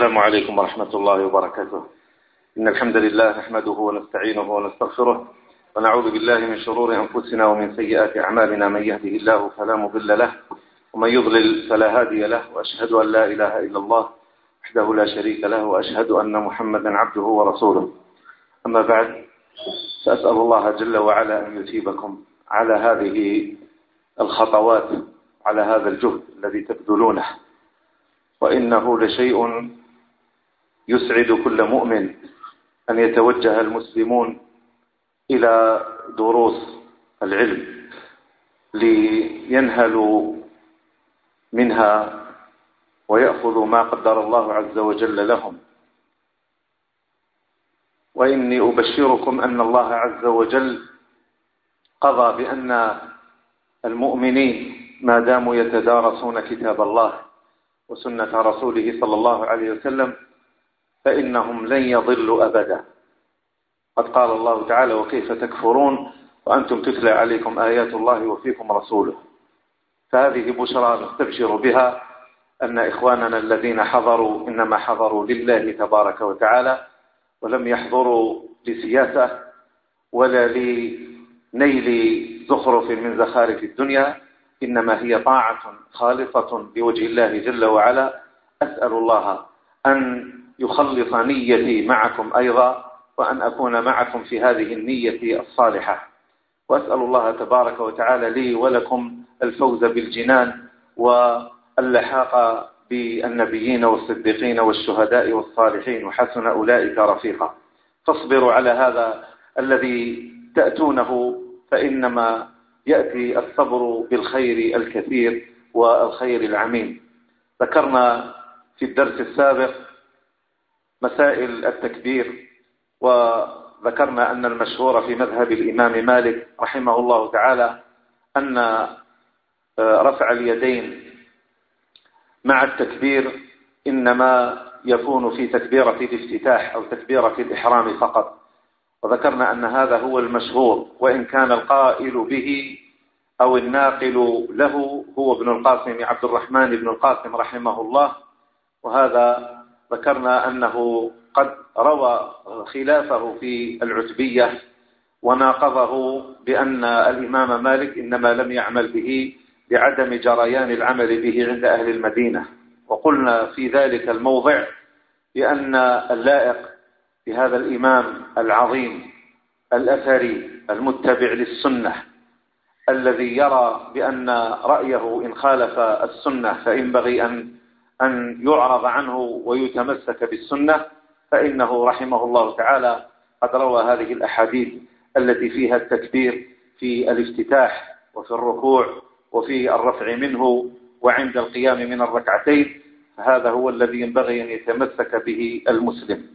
السلام عليكم ورحمة الله وبركاته. إن الحمد لله نحمده ونستعينه ونستغفره ونعوذ بالله من شرور أنفسنا ومن سيئات أعمالنا. من يهده الله فلا مضل له ومن يضلل فلا هادي له وأشهد أن لا إله إلا الله وحده لا شريك له وأشهد أن محمدا عبده ورسوله. أما بعد فأسأل الله جل وعلا أن يثيبكم على هذه الخطوات على هذا الجهد الذي تبذلونه. وإنه لشيء يسعد كل مؤمن أن يتوجه المسلمون إلى دروس العلم لينهلوا منها ويأخذوا ما قدر الله عز وجل لهم. وإني أبشركم أن الله عز وجل قضى بأن المؤمنين ما داموا يتدارسون كتاب الله وسنة رسوله صلى الله عليه وسلم فإنهم لن يضلوا أبدا. قد قال الله تعالى وكيف تكفرون؟ وأنتم تتلى عليكم آيات الله وفيكم رسوله. فهذه بشرى نستبشر بها أن إخواننا الذين حضروا إنما حضروا لله تبارك وتعالى ولم يحضروا لسياسة ولا لنيل زخرف من زخارف الدنيا إنما هي طاعة خالصة بوجه الله جل وعلا. أسأل الله أن يخلص نيتي معكم أيضا وأن أكون معكم في هذه النية الصالحة. وأسأل الله تبارك وتعالى لي ولكم الفوز بالجنان واللحاق بالنبيين والصديقين والشهداء والصالحين وحسن أولئك رفيقا. فاصبروا على هذا الذي تأتونه فإنما يأتي الصبر بالخير الكثير والخير العميم. ذكرنا في الدرس السابق مسائل التكبير وذكرنا أن المشهور في مذهب الإمام مالك رحمه الله تعالى أن آه، رفع اليدين مع التكبير إنما يكون في تكبيرة الافتتاح أو تكبيرة الإحرام فقط. وذكرنا أن هذا هو المشهور وإن كان القائل به أو الناقل له هو ابن القاسم عبد الرحمن بن القاسم رحمه الله وهذا ذكرنا أنه قد روى خلافه في العتبية وناقضه بأن الإمام مالك إنما لم يعمل به لعدم جريان العمل به عند أهل المدينة. وقلنا في ذلك الموضع بأن اللائق بهذا الإمام العظيم الأثري المتبع للسنة الذي يرى بأن رأيه إن خالف السنة فإنبغي أن أن يعرض عنه ويتمسك بالسنة فإنه رحمه الله تعالى قد روى هذه الأحاديث التي فيها التكبير في الافتتاح وفي الركوع وفي الرفع منه وعند القيام من الركعتين هذا هو الذي ينبغي أن يتمسك به المسلم.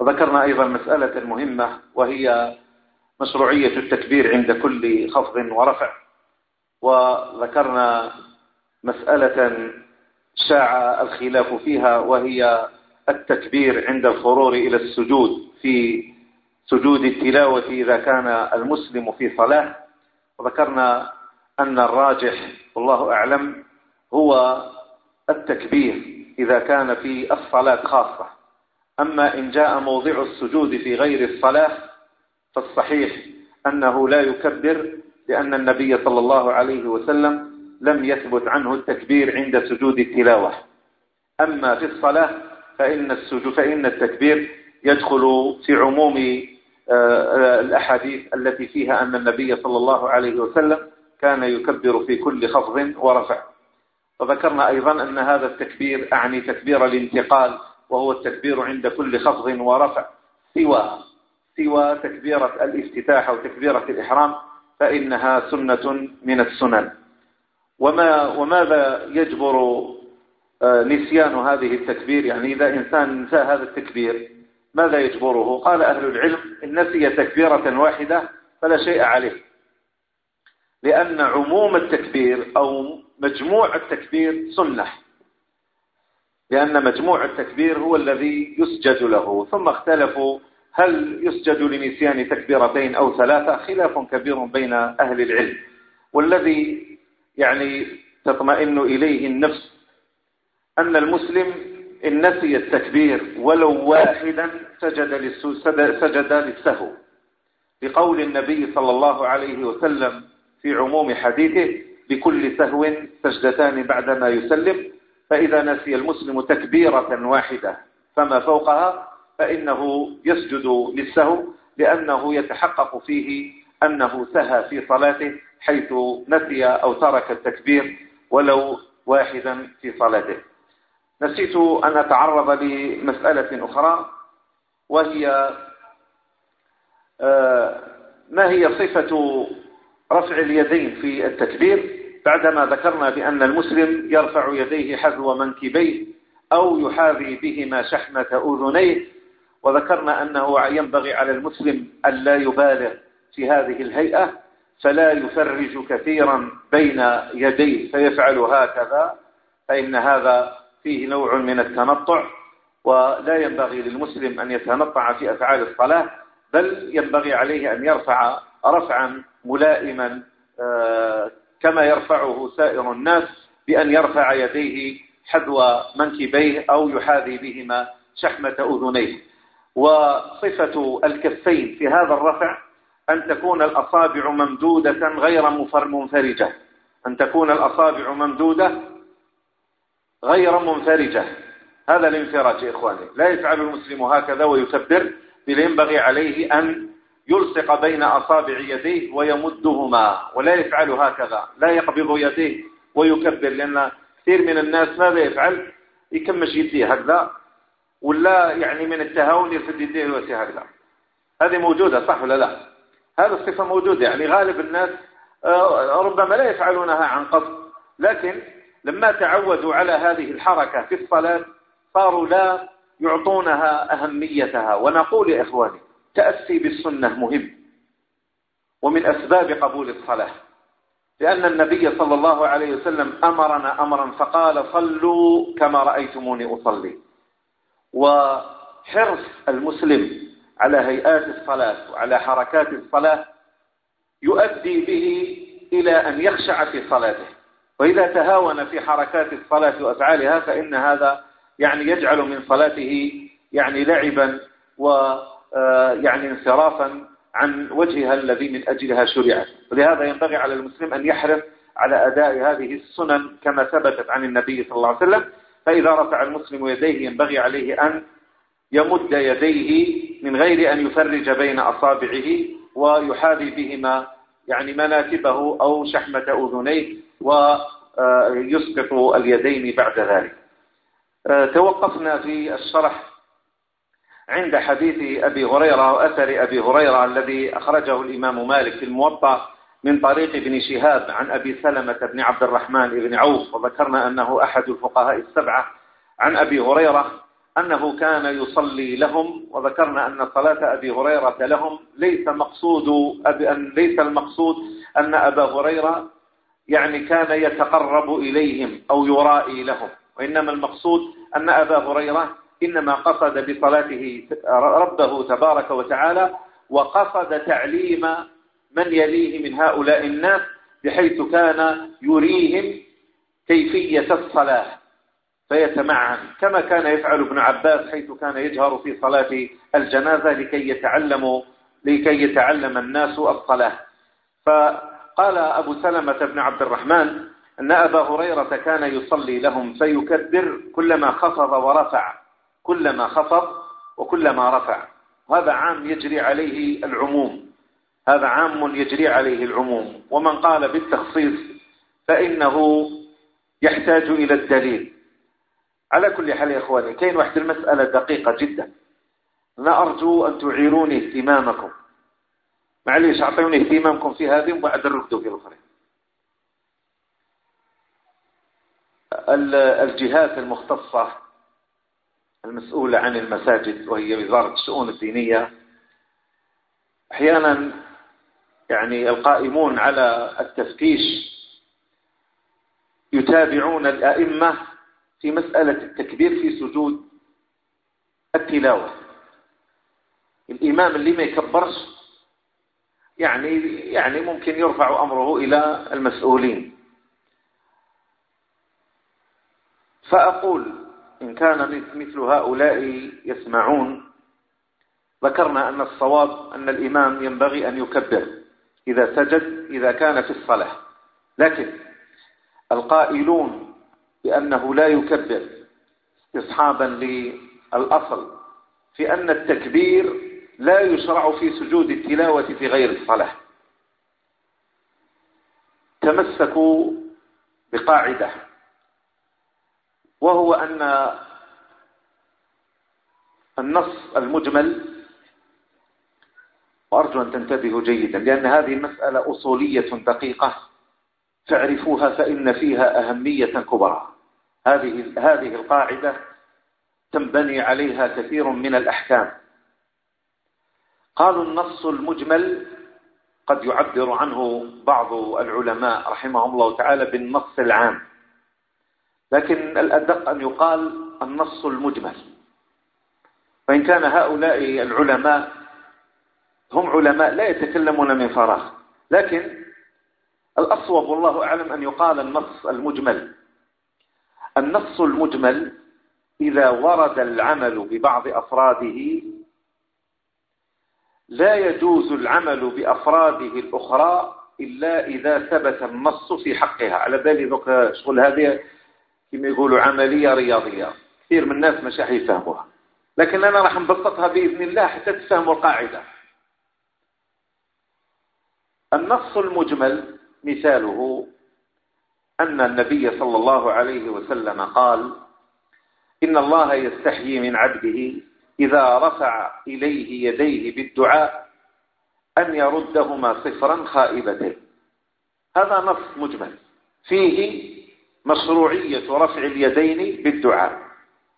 وذكرنا أيضا مسألة مهمة وهي مشروعية التكبير عند كل خفض ورفع. وذكرنا مسألة شاع الخلاف فيها وهي التكبير عند الخرور إلى السجود في سجود التلاوة إذا كان المسلم في صلاة. وذكرنا أن الراجح والله أعلم هو التكبير إذا كان في الصلاة خاصة. أما إن جاء موضع السجود في غير الصلاة فالصحيح أنه لا يكبر لأن النبي صلى الله عليه وسلم لم يثبت عنه التكبير عند سجود التلاوة. أما في الصلاة فإن, السجود فإن التكبير يدخل في عموم آه، الأحاديث التي فيها أن النبي صلى الله عليه وسلم كان يكبر في كل خفض ورفع. وذكرنا أيضا أن هذا التكبير أعني تكبير الانتقال وهو التكبير عند كل خفض ورفع. سوى سوى تكبيرة الافتتاح أو تكبيرة الإحرام فإنها سنة من السنن. وما وماذا يجبر آه، نسيان هذه التكبير؟ يعني إذا إنسان نسى هذا التكبير ماذا يجبره؟ قال أهل العلم إن نسي تكبيرة واحدة فلا شيء عليه. لأن عموم التكبير أو مجموع التكبير سنة. لأن مجموع التكبير هو الذي يسجد له. ثم اختلفوا هل يسجد لنسيان تكبيرتين أو ثلاثة؟ خلاف كبير بين أهل العلم. والذي يعني تطمئن إليه النفس أن المسلم إن نسي التكبير ولو واحدا سجد, سجد للسهو لقول النبي صلى الله عليه وسلم في عموم حديثه بكل سهو سجدتان بعدما يسلم فإذا نسي المسلم تكبيرة واحدة فما فوقها فإنه يسجد للسهو لأنه يتحقق فيه أنه سهى في صلاته حيث نسي أو ترك التكبير ولو واحدا في صلاته. نسيت أن أتعرض لمسألة أخرى وهي آه، ما هي صفة رفع اليدين في التكبير؟ بعدما ذكرنا بأن المسلم يرفع يديه حذو منكبيه أو يحاذي بهما شحمة أذنيه وذكرنا أنه ينبغي على المسلم ألا يبالغ في هذه الهيئة فلا يفرج كثيرا بين يديه فيفعل هكذا فإن هذا فيه نوع من التنطع ولا ينبغي للمسلم أن يتنطع في أفعال الصلاة بل ينبغي عليه أن يرفع رفعا ملائما آه، كما يرفعه سائر الناس بأن يرفع يديه حذو منكبيه أو يحاذي بهما شحمة أذنيه. وصفة الكفين في هذا الرفع أن تكون الأصابع ممدودة غير منفرجة. أن تكون الأصابع ممدودة غير منفرجة. هذا الانفراج إخواني. لا يفعل المسلم هكذا ويكبر بل ينبغي عليه أن يلصق بين أصابع يديه ويمدهما ولا يفعل هكذا. لا يقبض يديه ويكبر لأن كثير من الناس ماذا يفعل؟ يكمش يديه هكذا ولا يعني من التهاون يفد يديه هكذا. هذه موجودة صح ولا لا؟ هذه الصفة موجودة. يعني غالب الناس آه، ربما لا يفعلونها عن قصد لكن لما تعودوا على هذه الحركة في الصلاة صاروا لا يعطونها أهميتها. ونقول يا إخواني تأسي بالسنة مهم ومن أسباب قبول الصلاة. لأن النبي صلى الله عليه وسلم أمرنا أمرا فقال صلوا كما رأيتموني أصلي. وحرص المسلم على هيئات الصلاة وعلى حركات الصلاة يؤدي به إلى أن يخشع في صلاته. وإذا تهاون في حركات الصلاة وأفعالها فإن هذا يعني يجعل من صلاته يعني لعبا ويعني آه، انصرافا عن وجهها الذي من أجلها شرعت ولهذا ينبغي على المسلم أن يحرص على أداء هذه السنن كما ثبتت عن النبي صلى الله عليه وسلم. فإذا رفع المسلم يديه ينبغي عليه أن يمد يديه من غير أن يفرج بين أصابعه ويحاذي بهما يعني مناكبه أو شحمة أذنيه ويسقط اليدين بعد ذلك. آه، توقفنا في الشرح عند حديث أبي هريرة وأثر أبي هريرة الذي أخرجه الإمام مالك في الموطأ من طريق ابن شهاب عن أبي سلمة بن عبد الرحمن بن عوف وذكرنا أنه أحد الفقهاء السبعة عن أبي هريرة أنه كان يصلي لهم وذكرنا أن صلاة أبي هريرة لهم. ليس مقصود أن ليس المقصود أن أبا هريرة يعني كان يتقرب إليهم أو يرائي لهم. وإنما المقصود أن أبا هريرة إنما قصد بصلاته ربه تبارك وتعالى وقصد تعليم من يليه من هؤلاء الناس بحيث كان يريهم كيفية الصلاة. فيتمعن. كما كان يفعل ابن عباس حيث كان يجهر في صلاة الجنازة لكي يتعلم لكي يتعلم الناس الصلاة. فقال أبو سلمة بن عبد الرحمن أن أبا هريرة كان يصلي لهم فيكبر كلما خفض ورفع. كلما خفض وكلما رفع. هذا عام يجري عليه العموم. هذا عام يجري عليه العموم. ومن قال بالتخصيص فإنه يحتاج إلى الدليل. على كل حال يا إخواني كاين واحد المسألة دقيقة جدا. أنا أرجو أن تعيروني اهتمامكم. معليش أعطيوني اهتمامكم في هذه وبعد الركضوا في الأخرين. الجهات المختصة المسؤولة عن المساجد وهي وزارة الشؤون الدينية أحيانا يعني القائمون على التفتيش يتابعون الأئمة في مسألة التكبير في سجود التلاوة. الإمام اللي ما يكبرش يعني يعني ممكن يرفع أمره إلى المسؤولين. فأقول إن كان مثل هؤلاء يسمعون ذكرنا أن الصواب أن الإمام ينبغي أن يكبر إذا سجد إذا كان في الصلاة. لكن القائلون بأنه لا يكبر إصحابا للأصل في أن التكبير لا يشرع في سجود التلاوة في غير الصلاة. تمسكوا بقاعدة وهو أن النص المجمل وأرجو أن تنتبهوا جيدا لأن هذه مسألة أصولية دقيقة تعرفوها فإن فيها أهمية كبرى. هذه هذه القاعدة تنبني عليها كثير من الأحكام. قالوا النص المجمل قد يعبر عنه بعض العلماء رحمهم الله تعالى بالنص العام. لكن الأدق أن يقال النص المجمل. فإن كان هؤلاء العلماء هم علماء لا يتكلمون من فراغ. لكن الأصوب والله أعلم أن يقال النص المجمل. النص المجمل إذا ورد العمل ببعض أفراده لا يجوز العمل بأفراده الأخرى إلا إذا ثبت النص في حقها. على بالي ذوك شغل هذه كما يقولوا عملية رياضية. كثير من الناس مش راح يفهموها. لكن أنا راح نبسطها بإذن الله حتى تفهموا القاعدة. النص المجمل مثاله أن النبي صلى الله عليه وسلم قال إن الله يستحيي من عبده إذا رفع إليه يديه بالدعاء أن يردهما صفرا خائبتين. هذا نص مجمل. فيه مشروعية رفع اليدين بالدعاء.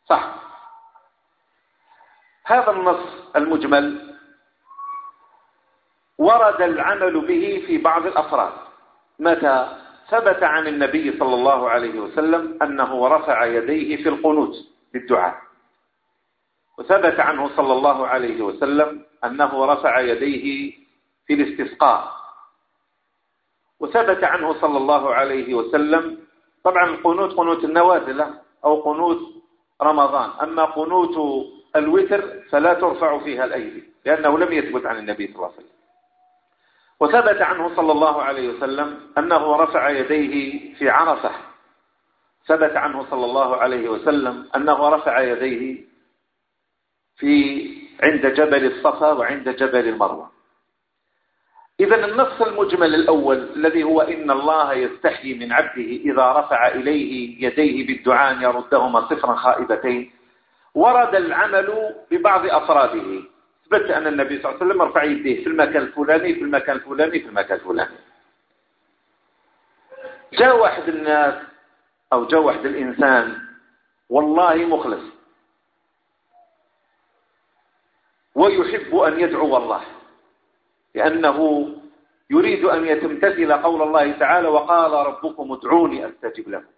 صح. هذا النص المجمل ورد العمل به في بعض الأفراد. متى؟ ثبت عن النبي صلى الله عليه وسلم أنه رفع يديه في القنوت للدعاء. وثبت عنه صلى الله عليه وسلم أنه رفع يديه في الاستسقاء. وثبت عنه صلى الله عليه وسلم طبعا القنوت قنوت النوازلة أو قنوت رمضان. أما قنوت الوتر فلا ترفع فيها الأيدي لأنه لم يثبت عن النبي صلى الله عليه وسلم. وثبت عنه صلى الله عليه وسلم أنه رفع يديه في عرفة. ثبت عنه صلى الله عليه وسلم أنه رفع يديه في عند جبل الصفا وعند جبل المروة. إذا النص المجمل الأول الذي هو إن الله يستحي من عبده إذا رفع إليه يديه بالدعاء يردهما صفرا خائبتين ورد العمل ببعض أفراده. ثبت أن النبي صلى الله عليه وسلم رفع يديه في المكان الفلاني في المكان الفلاني في المكان الفلاني. جاء واحد الناس أو جاء واحد الإنسان والله مخلص. ويحب أن يدعو الله لأنه يريد أن يتمتثل قول الله تعالى وقال ربكم ادعوني أستجب لكم.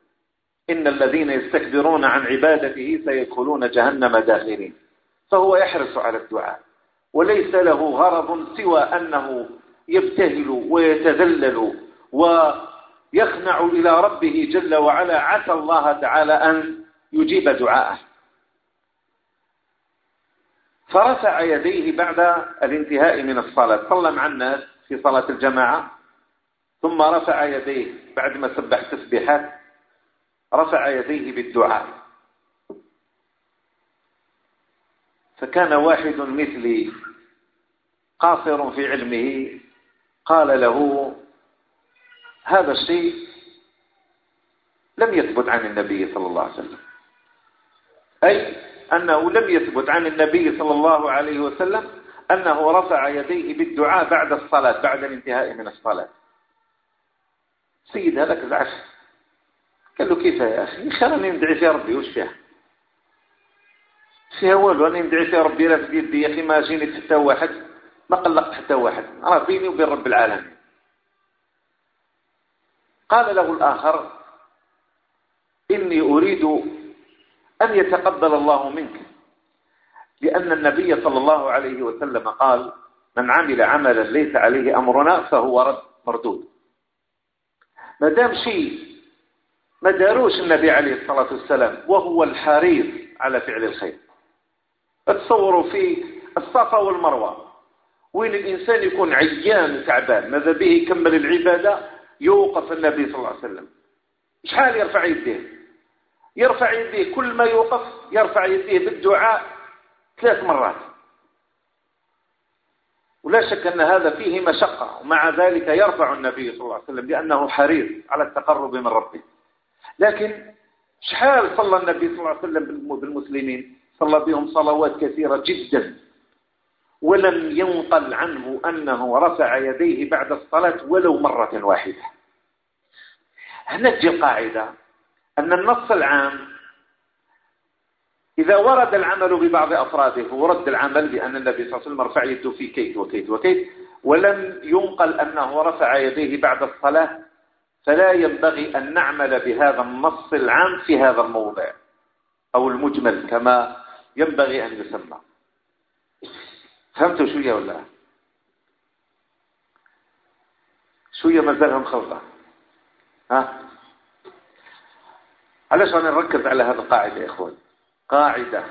إن الذين يستكبرون عن عبادته سيدخلون جهنم داخلين فهو يحرص على الدعاء. وليس له غرض سوى أنه يبتهل ويتذلل ويخنع إلى ربه جل وعلا. عسى الله تعالى أن يجيب دعاءه. فرفع يديه بعد الانتهاء من الصلاة. صلى مع الناس في صلاة الجماعة. ثم رفع يديه بعدما سبح تسبيحات رفع يديه بالدعاء. فكان واحد مثلي قاصر في علمه. قال له هذا الشيء لم يثبت عن النبي صلى الله عليه وسلم. أي أنه لم يثبت عن النبي صلى الله عليه وسلم أنه رفع يديه بالدعاء بعد الصلاة بعد الانتهاء من الصلاة. سيد هذاك زعش قال له كيف يا أخي؟ خلاني ندعي في ربي وش فيها؟ فيها والو أنا ندعي في ربي لا في يدي يا أخي ما جيني حتى واحد. ما قلقت حتى واحد. أنا بيني وبين رب العالمين. قال له الآخر إني أريد أن يتقبل الله منك. لأن النبي صلى الله عليه وسلم قال من عمل عملا ليس عليه أمرنا فهو رد مردود. مدام شيء ما داروش النبي عليه الصلاة والسلام وهو الحريص على فعل الخير. تصوروا في الصفا والمروة. وين الإنسان يكون عيان تعبان ماذا به يكمل العبادة؟ يوقف النبي صلى الله عليه وسلم. شحال يرفع يديه؟ يرفع يديه كل ما يوقف يرفع يديه بالدعاء ثلاث مرات. ولا شك أن هذا فيه مشقة ومع ذلك يرفع النبي صلى الله عليه وسلم لأنه حريص على التقرب من ربه. لكن شحال صلى النبي صلى الله عليه وسلم بالمسلمين؟ صلى بهم صلوات كثيرة جدا. ولم ينقل عنه أنه رفع يديه بعد الصلاة ولو مرة واحدة. هنا تجي القاعدة أن النص العام إذا ورد العمل ببعض أفراده ورد العمل بأن النبي صلى الله عليه وسلم رفع يده في كيد وكيد وكيد ولم ينقل أنه رفع يديه بعد الصلاة فلا ينبغي أن نعمل بهذا النص العام في هذا الموضع أو المجمل كما ينبغي أن يسمى. فهمتوا شو يا ولا. شو يا مازال مخلطة ها؟ علاش أنا نركز على هذه القاعدة يا إخوان. قاعدة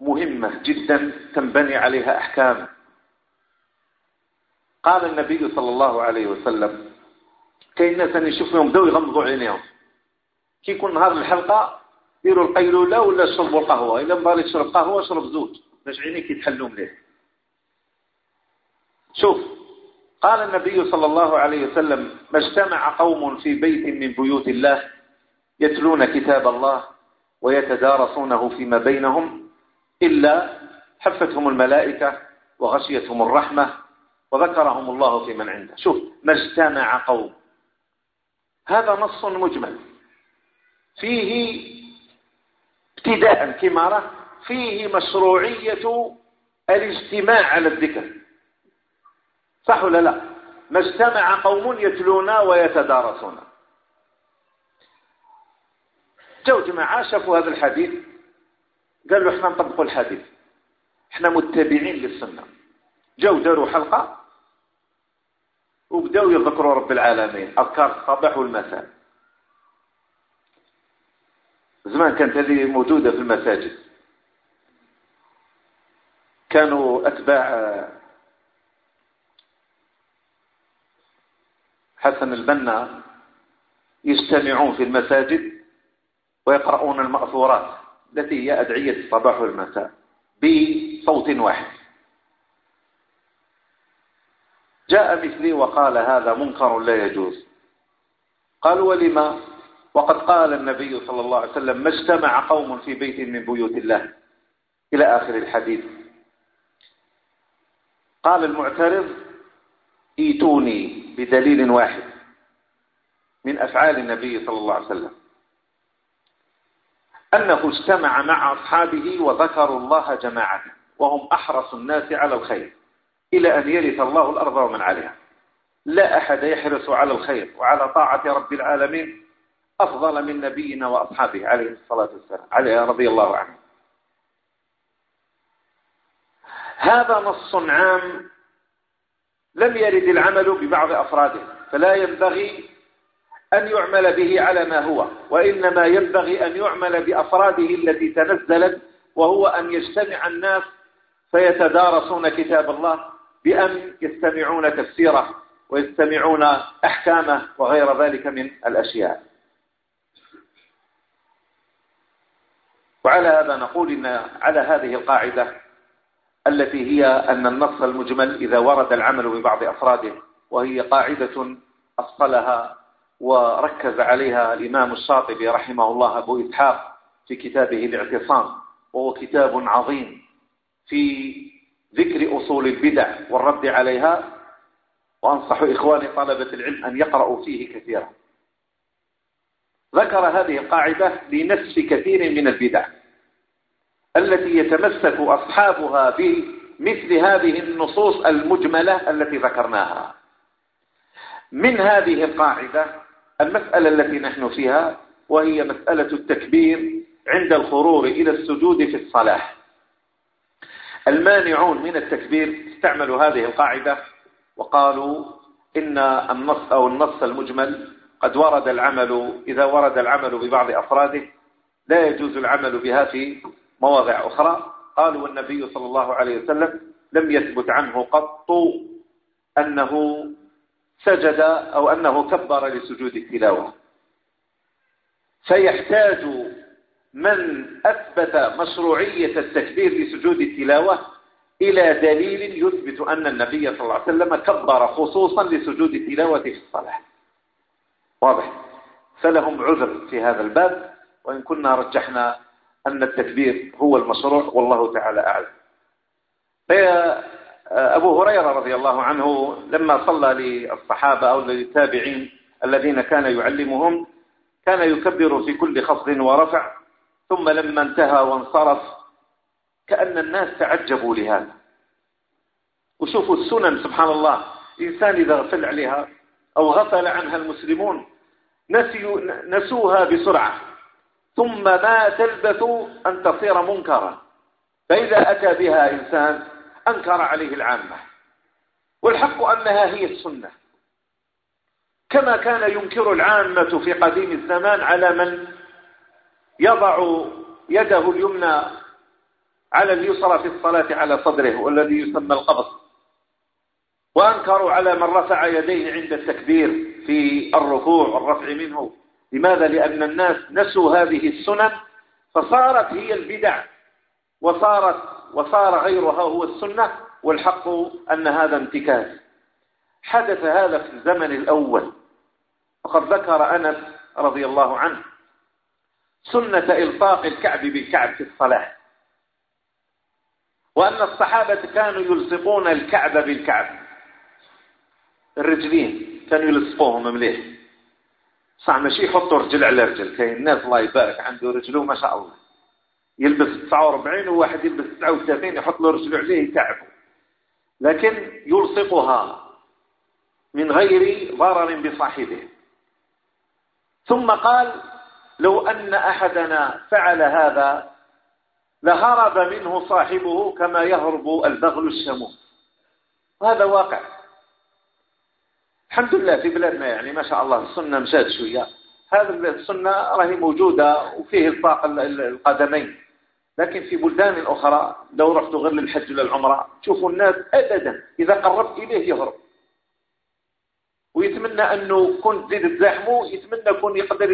مهمة جدا تنبني عليها أحكام. قال النبي صلى الله عليه وسلم كاين الناس أن يشوفهم بداو يغمضوا عينيهم. كي يكون نهار الحلقة يديروا القيلولة ولا يشربوا القهوة. إلا ما بغيت يشرب قهوة شرب زوج باش عينيك يتحلوا مليح شوف قال النبي صلى الله عليه وسلم ما اجتمع قوم في بيت من بيوت الله يتلون كتاب الله ويتدارسونه فيما بينهم إلا حفتهم الملائكة وغشيتهم الرحمة وذكرهم الله في من عنده. شوف ما اجتمع قوم. هذا نص مجمل. فيه ابتداء كمارة فيه مشروعية الاجتماع على الذكر. صح ولا لا؟ ما اجتمع قوم يتلون ويتدارسون. جو جماعة شافوا هذا الحديث قالوا إحنا نطبقوا الحديث. إحنا متبعين للسنة. جو داروا حلقة وبداوا يذكروا رب العالمين. أذكار الصباح والمساء. زمان كانت هذه موجودة في المساجد. كانوا أتباع حسن البنا يجتمعون في المساجد ويقرؤون المأثورات. التي هي أدعية الصباح والمساء بصوت واحد. جاء مثلي وقال هذا منكر لا يجوز. قال ولما؟ وقد قال النبي صلى الله عليه وسلم ما اجتمع قوم في بيت من بيوت الله. إلى آخر الحديث. قال المعترض ايتوني بدليل واحد من أفعال النبي صلى الله عليه وسلم. أنه اجتمع مع أصحابه وذكروا الله جماعة وهم أحرص الناس على الخير إلى أن يرث الله الأرض ومن عليها. لا أحد يحرص على الخير وعلى طاعة رب العالمين أفضل من نبينا وأصحابه عليه الصلاة والسلام عليه رضي الله عنه. هذا نص عام لم يرد العمل ببعض أفراده فلا ينبغي أن يعمل به على ما هو وإنما ينبغي أن يعمل بأفراده التي تنزلت وهو أن يجتمع الناس فيتدارسون كتاب الله بأن يستمعون تفسيره ويستمعون أحكامه وغير ذلك من الأشياء. وعلى هذا نقول إن على هذه القاعدة التي هي أن النص المجمل إذا ورد العمل ببعض أفراده وهي قاعدة أصلها وركز عليها الإمام الشاطبي رحمه الله أبو إسحاق في كتابه الاعتصام وهو كتاب عظيم في ذكر أصول البدع والرد عليها وأنصح إخواني طلبة العلم أن يقرأوا فيه كثيرا. ذكر هذه القاعدة لنسف كثير من البدع. التي يتمسك أصحابها بمثل هذه النصوص المجملة التي ذكرناها. من هذه القاعدة المسألة التي نحن فيها وهي مسألة التكبير عند الخروج إلى السجود في الصلاة. المانعون من التكبير استعملوا هذه القاعدة وقالوا إن النص أو النص المجمل قد ورد العمل إذا ورد العمل ببعض أفراده لا يجوز العمل بها في مواضع أخرى. قالوا والنبي صلى الله عليه وسلم لم يثبت عنه قط أنه سجد أو أنه كبر لسجود التلاوة. فيحتاج من أثبت مشروعية التكبير لسجود التلاوة إلى دليل يثبت أن النبي صلى الله عليه وسلم كبر خصوصا لسجود التلاوة في الصلاة. واضح. فلهم عذر في هذا الباب. وإن كنا رجحنا أن التكبير هو المشروع والله تعالى أعلم. أبو هريرة رضي الله عنه لما صلى للصحابة أو للتابعين الذين كان يعلمهم كان يكبر في كل خفض ورفع ثم لما انتهى وانصرف كأن الناس تعجبوا لهذا. وشوفوا السنن سبحان الله إنسان إذا غفل عليها أو غفل عنها المسلمون نسيوا نسوها بسرعة. ثم ما تلبث أن تصير منكرا. فإذا أتى بها إنسان أنكر عليه العامة. والحق أنها هي السنة. كما كان ينكر العامة في قديم الزمان على من يضع يده اليمنى على اليسرى في الصلاة على صدره والذي يسمى القبض. وأنكروا على من رفع يديه عند التكبير في الركوع والرفع منه. لماذا؟ لأن الناس نسوا هذه السنن فصارت هي البدع وصارت وصار غيرها هو السنة والحق أن هذا انتكاس. حدث هذا في الزمن الأول. وقد ذكر أنس رضي الله عنه سنة إلطاق الكعب بالكعب في الصلاة. وأن الصحابة كانوا يلصقون الكعب بالكعب. الرجلين كانوا يلصقوهم مليه صح ماشي يحطوا رجل على رجل كاين الناس الله يبارك عنده رجله ما شاء الله. يلبس 49 وواحد يلبس 39 يحط له رجله عليه يتعبه. لكن يلصقها من غير ضرر بصاحبه. ثم قال لو أن أحدنا فعل هذا لهرب منه صاحبه كما يهرب البغل الشموس هذا واقع. الحمد لله في بلادنا يعني ما شاء الله السنة مشات شوية. هذا السنة راهي موجودة وفيه الطاق القدمين. لكن في بلدان أخرى لو رحت غير للحج ولا العمرة تشوفوا الناس أبدا إذا قربت إليه يهرب. ويتمنى أنه كون تزيد تزاحمه يتمنى كون يقدر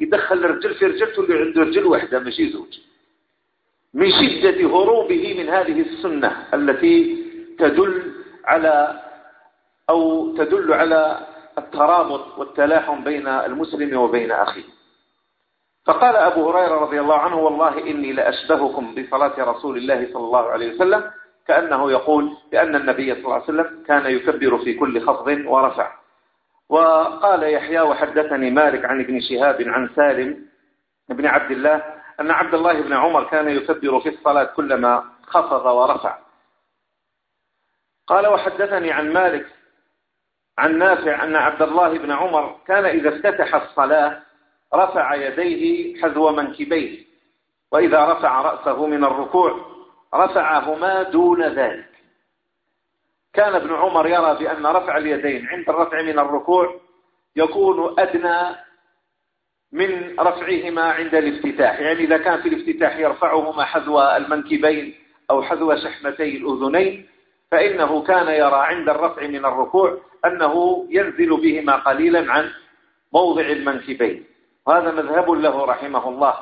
يدخل رجل في رجلته اللي عنده رجل واحدة ماشي زوج. من شدة هروبه من هذه السنة التي تدل على أو تدل على الترابط والتلاحم بين المسلم وبين أخيه. فقال أبو هريرة رضي الله عنه والله إني لأشبهكم بصلاة رسول الله صلى الله عليه وسلم كأنه يقول لأن النبي صلى الله عليه وسلم كان يكبر في كل خفض ورفع. وقال يحيى وحدثني مالك عن ابن شهاب عن سالم بن عبد الله أن عبد الله بن عمر كان يكبر في الصلاة كلما خفض ورفع. قال وحدثني عن مالك عن نافع أن عبد الله بن عمر كان إذا افتتح الصلاة رفع يديه حذو منكبيه وإذا رفع رأسه من الركوع رفعهما دون ذلك. كان ابن عمر يرى بأن رفع اليدين عند الرفع من الركوع يكون أدنى من رفعهما عند الافتتاح. يعني إذا كان في الافتتاح يرفعهما حذو المنكبين أو حذو شحمتي الأذنين فإنه كان يرى عند الرفع من الركوع أنه ينزل بهما قليلا عن موضع المنكبين. وهذا مذهب له رحمه الله.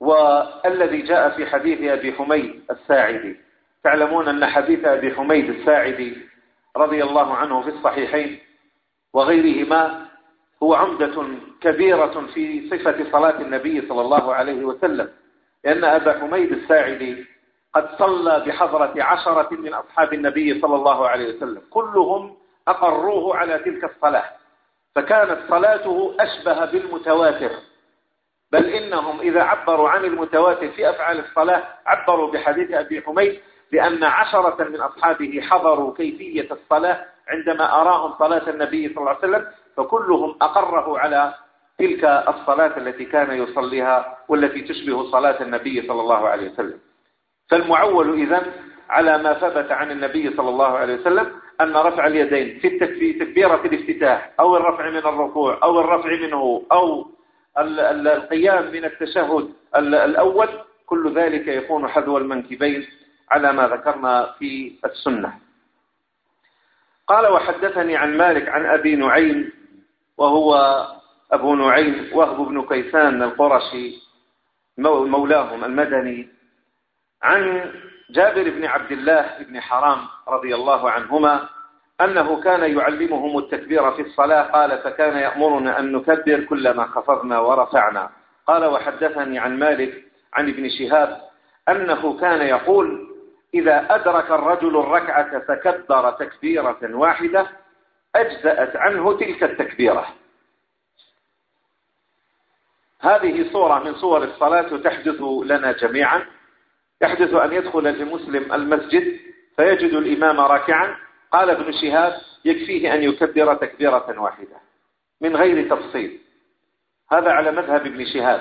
والذي جاء في حديث أبي حميد الساعدي. تعلمون أن حديث أبي حميد الساعدي رضي الله عنه في الصحيحين وغيرهما هو عمدة كبيرة في صفة صلاة النبي صلى الله عليه وسلم. لأن أبا حميد الساعدي قد صلى بحضرة عشرة من أصحاب النبي صلى الله عليه وسلم. كلهم أقروه على تلك الصلاة فكانت صلاته أشبه بالمتواتر. بل إنهم إذا عبروا عن المتواتر في أفعال الصلاة عبروا بحديث أبي حميد لأن عشرة من أصحابه حضروا كيفية الصلاة عندما أراهم صلاة النبي صلى الله عليه وسلم فكلهم أقره على تلك الصلاة التي كان يصليها والتي تشبه صلاة النبي صلى الله عليه وسلم. فالمعول إذن على ما ثبت عن النبي صلى الله عليه وسلم أن رفع اليدين في تكبيرة الافتتاح أو الرفع من الركوع أو الرفع منه أو القيام من التشهد الأول كل ذلك يكون حذو المنكبين على ما ذكرنا في السنة. قال وحدثني عن مالك عن أبي نعيم وهو أبو نعيم وهب بن كيسان القرشي مولاهم المدني عن جابر بن عبد الله بن حرام رضي الله عنهما أنه كان يعلمهم التكبير في الصلاة قال فكان يأمرنا أن نكبر كلما خفضنا ورفعنا. قال وحدثني عن مالك عن ابن شهاب أنه كان يقول إذا أدرك الرجل الركعة فكبر تكبيرة واحدة أجزأت عنه تلك التكبيرة. هذه صورة من صور الصلاة تحدث لنا جميعا. يحدث أن يدخل المسلم المسجد فيجد الإمام راكعا. قال ابن شهاب يكفيه أن يكبر تكبيرة واحدة من غير تفصيل. هذا على مذهب ابن شهاب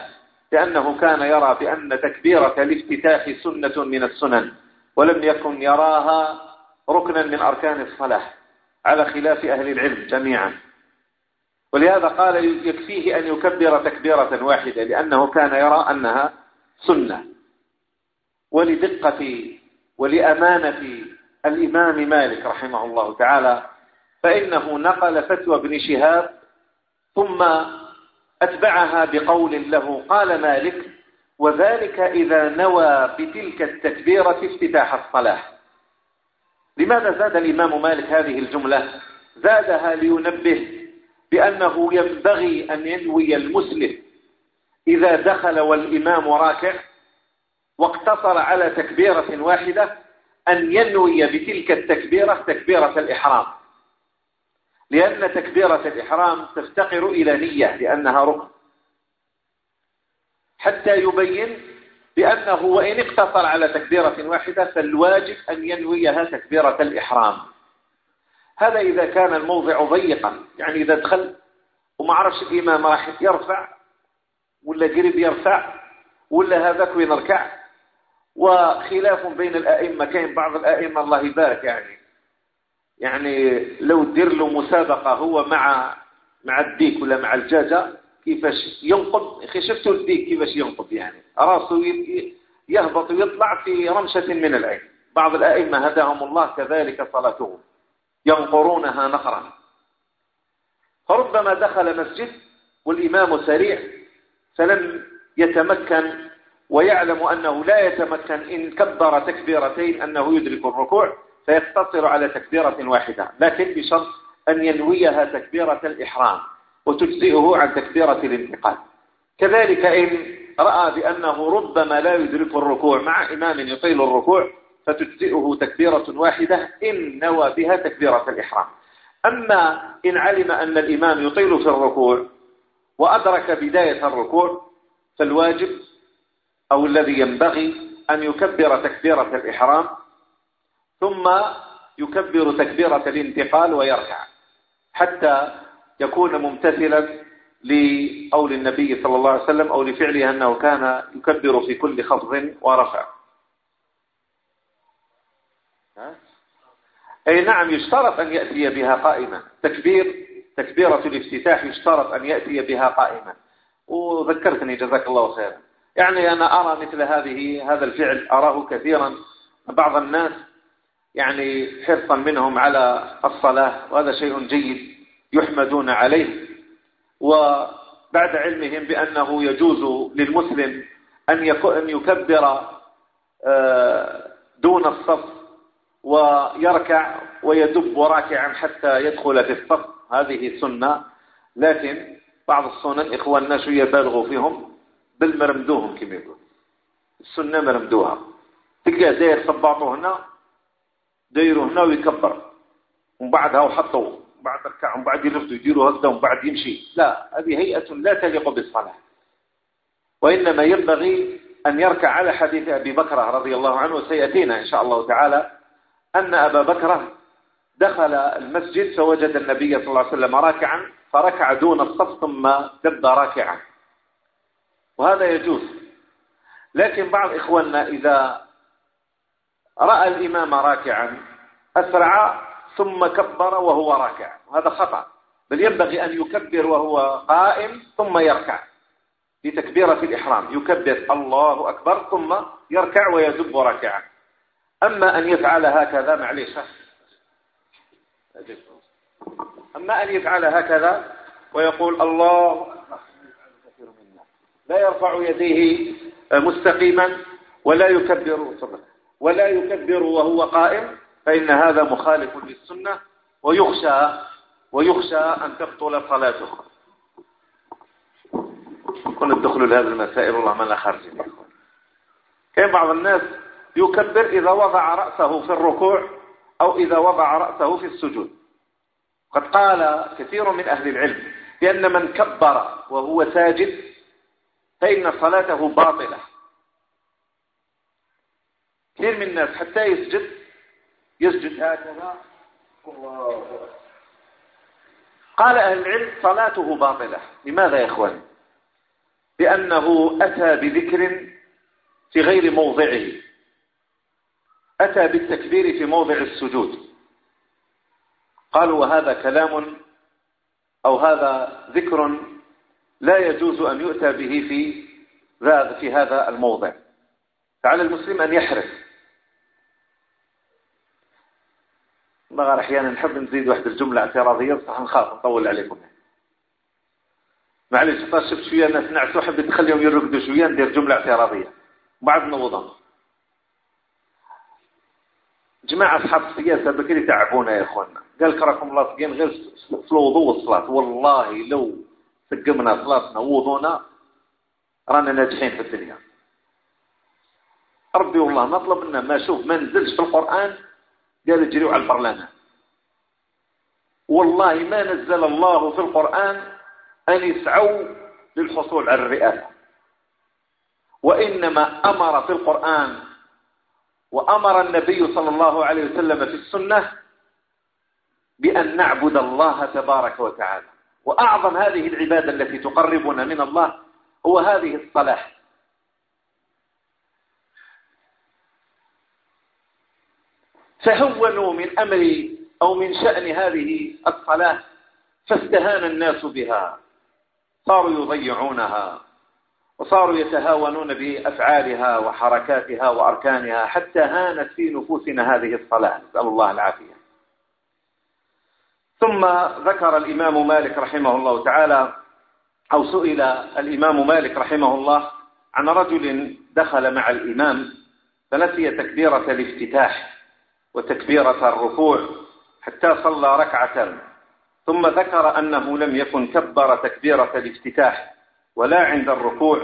لأنه كان يرى بأن تكبيرة الافتتاح سنة من السنن ولم يكن يراها ركنا من أركان الصلاة على خلاف أهل العلم جميعا. ولهذا قال يكفيه أن يكبر تكبيرة واحدة لأنه كان يرى أنها سنة. ولدقة ولأمانة الإمام مالك رحمه الله تعالى فإنه نقل فتوى ابن شهاب ثم أتبعها بقول له قال مالك وذلك إذا نوى بتلك التكبيرة افتتاح الصلاة. لماذا زاد الإمام مالك هذه الجملة؟ زادها لينبه بأنه ينبغي أن ينوي المسلم إذا دخل والإمام راكع واقتصر على تكبيرة واحدة أن ينوي بتلك التكبيرة تكبيرة الإحرام. لأن تكبيرة الإحرام تفتقر إلى نية لأنها ركن. حتى يبين بأنه وإن اقتصر على تكبيرة واحدة فالواجب أن ينويها تكبيرة الإحرام. هذا إذا كان الموضع ضيقا. يعني إذا دخل وما عرفش الإمام راح يرفع ولا قريب يرفع ولا هذاك وين ركع. وخلاف بين الأئمة كان بعض الأئمة الله يبارك يعني. يعني لو دير له مسابقة هو مع مع الديك ولا مع الجاجة كيفاش ينقض؟ أخي شفتوا الديك كيفاش ينقض يعني؟ راسه يهبط ويطلع في رمشة من العين. بعض الأئمة هداهم الله كذلك صلاتهم. ينقرونها نقرا. فربما دخل مسجد والإمام سريع فلم يتمكن ويعلم أنه لا يتمكن إن كبر تكبيرتين أنه يدرك الركوع فيقتصر على تكبيرة واحدة لكن بشرط أن ينويها تكبيرة الإحرام وتجزئه عن تكبيرة الانتقال. كذلك إن رأى بأنه ربما لا يدرك الركوع مع إمام يطيل الركوع فتجزئه تكبيرة واحدة إن نوى بها تكبيرة الإحرام. أما إن علم أن الإمام يطيل في الركوع وأدرك بداية الركوع فالواجب أو الذي ينبغي أن يكبر تكبيرة الإحرام ثم يكبر تكبيرة الانتقال ويركع حتى يكون ممتثلا لقول النبي صلى الله عليه وسلم أو لفعله أنه كان يكبر في كل خفض ورفع. أي نعم يشترط أن يأتي بها قائمة تكبير تكبيرة الافتتاح يشترط أن يأتي بها قائمة وذكرتني جزاك الله خيرا. يعني أنا أرى مثل هذه هذا الفعل أراه كثيرا. بعض الناس يعني حرصا منهم على الصلاة وهذا شيء جيد يحمدون عليه. وبعد علمهم بأنه يجوز للمسلم أن يكبر آه، دون الصف ويركع ويدب راكعا حتى يدخل في الصف. هذه سنة. لكن بعض السنن إخواننا شو يبالغوا فيهم. بالمرمدوهم كما يقول السنة مرمدوها تلقى داير صباطه هنا دايره هنا ويكبر ومن بعدها وحطوا بعد ركع ومن بعد يلفظ يديروا هكذا ومن بعد يمشي لا هذه هيئة لا تليق بالصلاة. وإنما ينبغي أن يركع على حديث أبي بكرة رضي الله عنه وسيأتينا إن شاء الله تعالى أن أبا بكرة دخل المسجد فوجد النبي صلى الله عليه وسلم راكعا فركع دون الصف ثم دب راكعا. وهذا يجوز. لكن بعض إخواننا إذا رأى الإمام راكعا أسرع ثم كبر وهو راكع. وهذا خطأ. بل ينبغي أن يكبر وهو قائم ثم يركع. لتكبيرة الإحرام. يكبر الله أكبر ثم يركع ويزب راكعا. أما أن يفعل هكذا معليش. أما أن يفعل هكذا ويقول الله أكبر. لا يرفع يديه مستقيما ولا يكبر ولا يكبر وهو قائم فإن هذا مخالف للسنة ويخشى ويخشى أن تبطل صلاته. كنا تدخلوا لهذه المسائل والله ما لا خارج كان بعض الناس يكبر إذا وضع رأسه في الركوع أو إذا وضع رأسه في السجود؟ قد قال كثير من أهل العلم بأن من كبر وهو ساجد فإن صلاته باطلة. كثير من الناس حتى يسجد يسجد. هكذا قال أهل العلم صلاته باطلة. لماذا يا إخوان؟ لأنه أتى بذكر في غير موضعه. أتى بالتكبير في موضع السجود. قالوا وهذا كلام أو هذا ذكر لا يجوز أن يؤتى به في في هذا الموضع. فعلى المسلم أن يحرص بغير أحيانا نحب نزيد واحد الجملة اعتراضية بصح نخاف نطول عليكم. معلش فاش شفت شوية ناس نعسوا حبيت نخليهم يرقدوا شوية ندير جملة اعتراضية. بعد نوضهم جماعة أصحاب السياسة بكري تعبونا يا إخوانا قال لك راكم لاصقين غير في الوضوء والصلاة. والله لو سقمنا صلاتنا ووضونا رانا ناجحين في الدنيا ربي والله نطلب منه ما شوف ما نزلش في القرآن قال اجريوا على البرلمان والله ما نزل الله في القرآن أن يسعوا للحصول على الرئاسة وإنما أمر في القرآن وأمر النبي صلى الله عليه وسلم في السنة بأن نعبد الله تبارك وتعالى وأعظم هذه العبادة التي تقربنا من الله هو هذه الصلاة تهونوا من أمر أو من شأن هذه الصلاة فاستهان الناس بها. صاروا يضيعونها وصاروا يتهاونون بأفعالها وحركاتها وأركانها حتى هانت في نفوسنا هذه الصلاة نسأل الله العافية. ثم ذكر الإمام مالك رحمه الله تعالى أو سئل الإمام مالك رحمه الله عن رجل دخل مع الإمام فنسي تكبيرة الافتتاح وتكبيرة الركوع حتى صلى ركعة ثم ذكر أنه لم يكن كبر تكبيرة الافتتاح ولا عند الركوع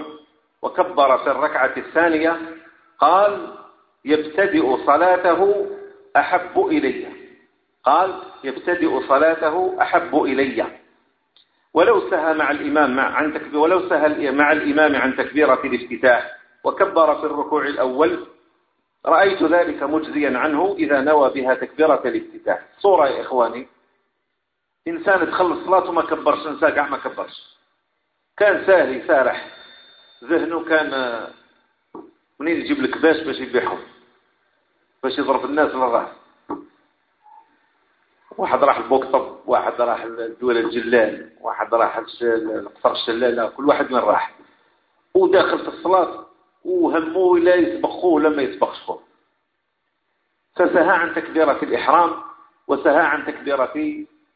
وكبر في الركعة الثانية قال يبتدئ صلاته أحب إليه قال يبتدئ صلاته أحب إلي. ولو سهى مع الإمام مع عن تكبير ولو سهى مع الإمام عن تكبيرة الافتتاح وكبر في الركوع الأول رأيت ذلك مجزيا عنه إذا نوى بها تكبيرة الافتتاح. صورة يا إخواني. إنسان تخلص صلاته ما كبرش إنسان قاع ما كبرش. كان ساهي سارح. ذهنه كان آه، منين يجيب لك باش باش يبيعهم باش يضرب الناس للرأس. واحد راح البوكطب واحد راح الدول الجلال واحد راح القطر الشلالة كل واحد من راح؟ وداخل في الصلاة وهمه لا يسبقوه لما يسبقشه فسهى عن تكبيرة الإحرام وسهى عن تكبيرة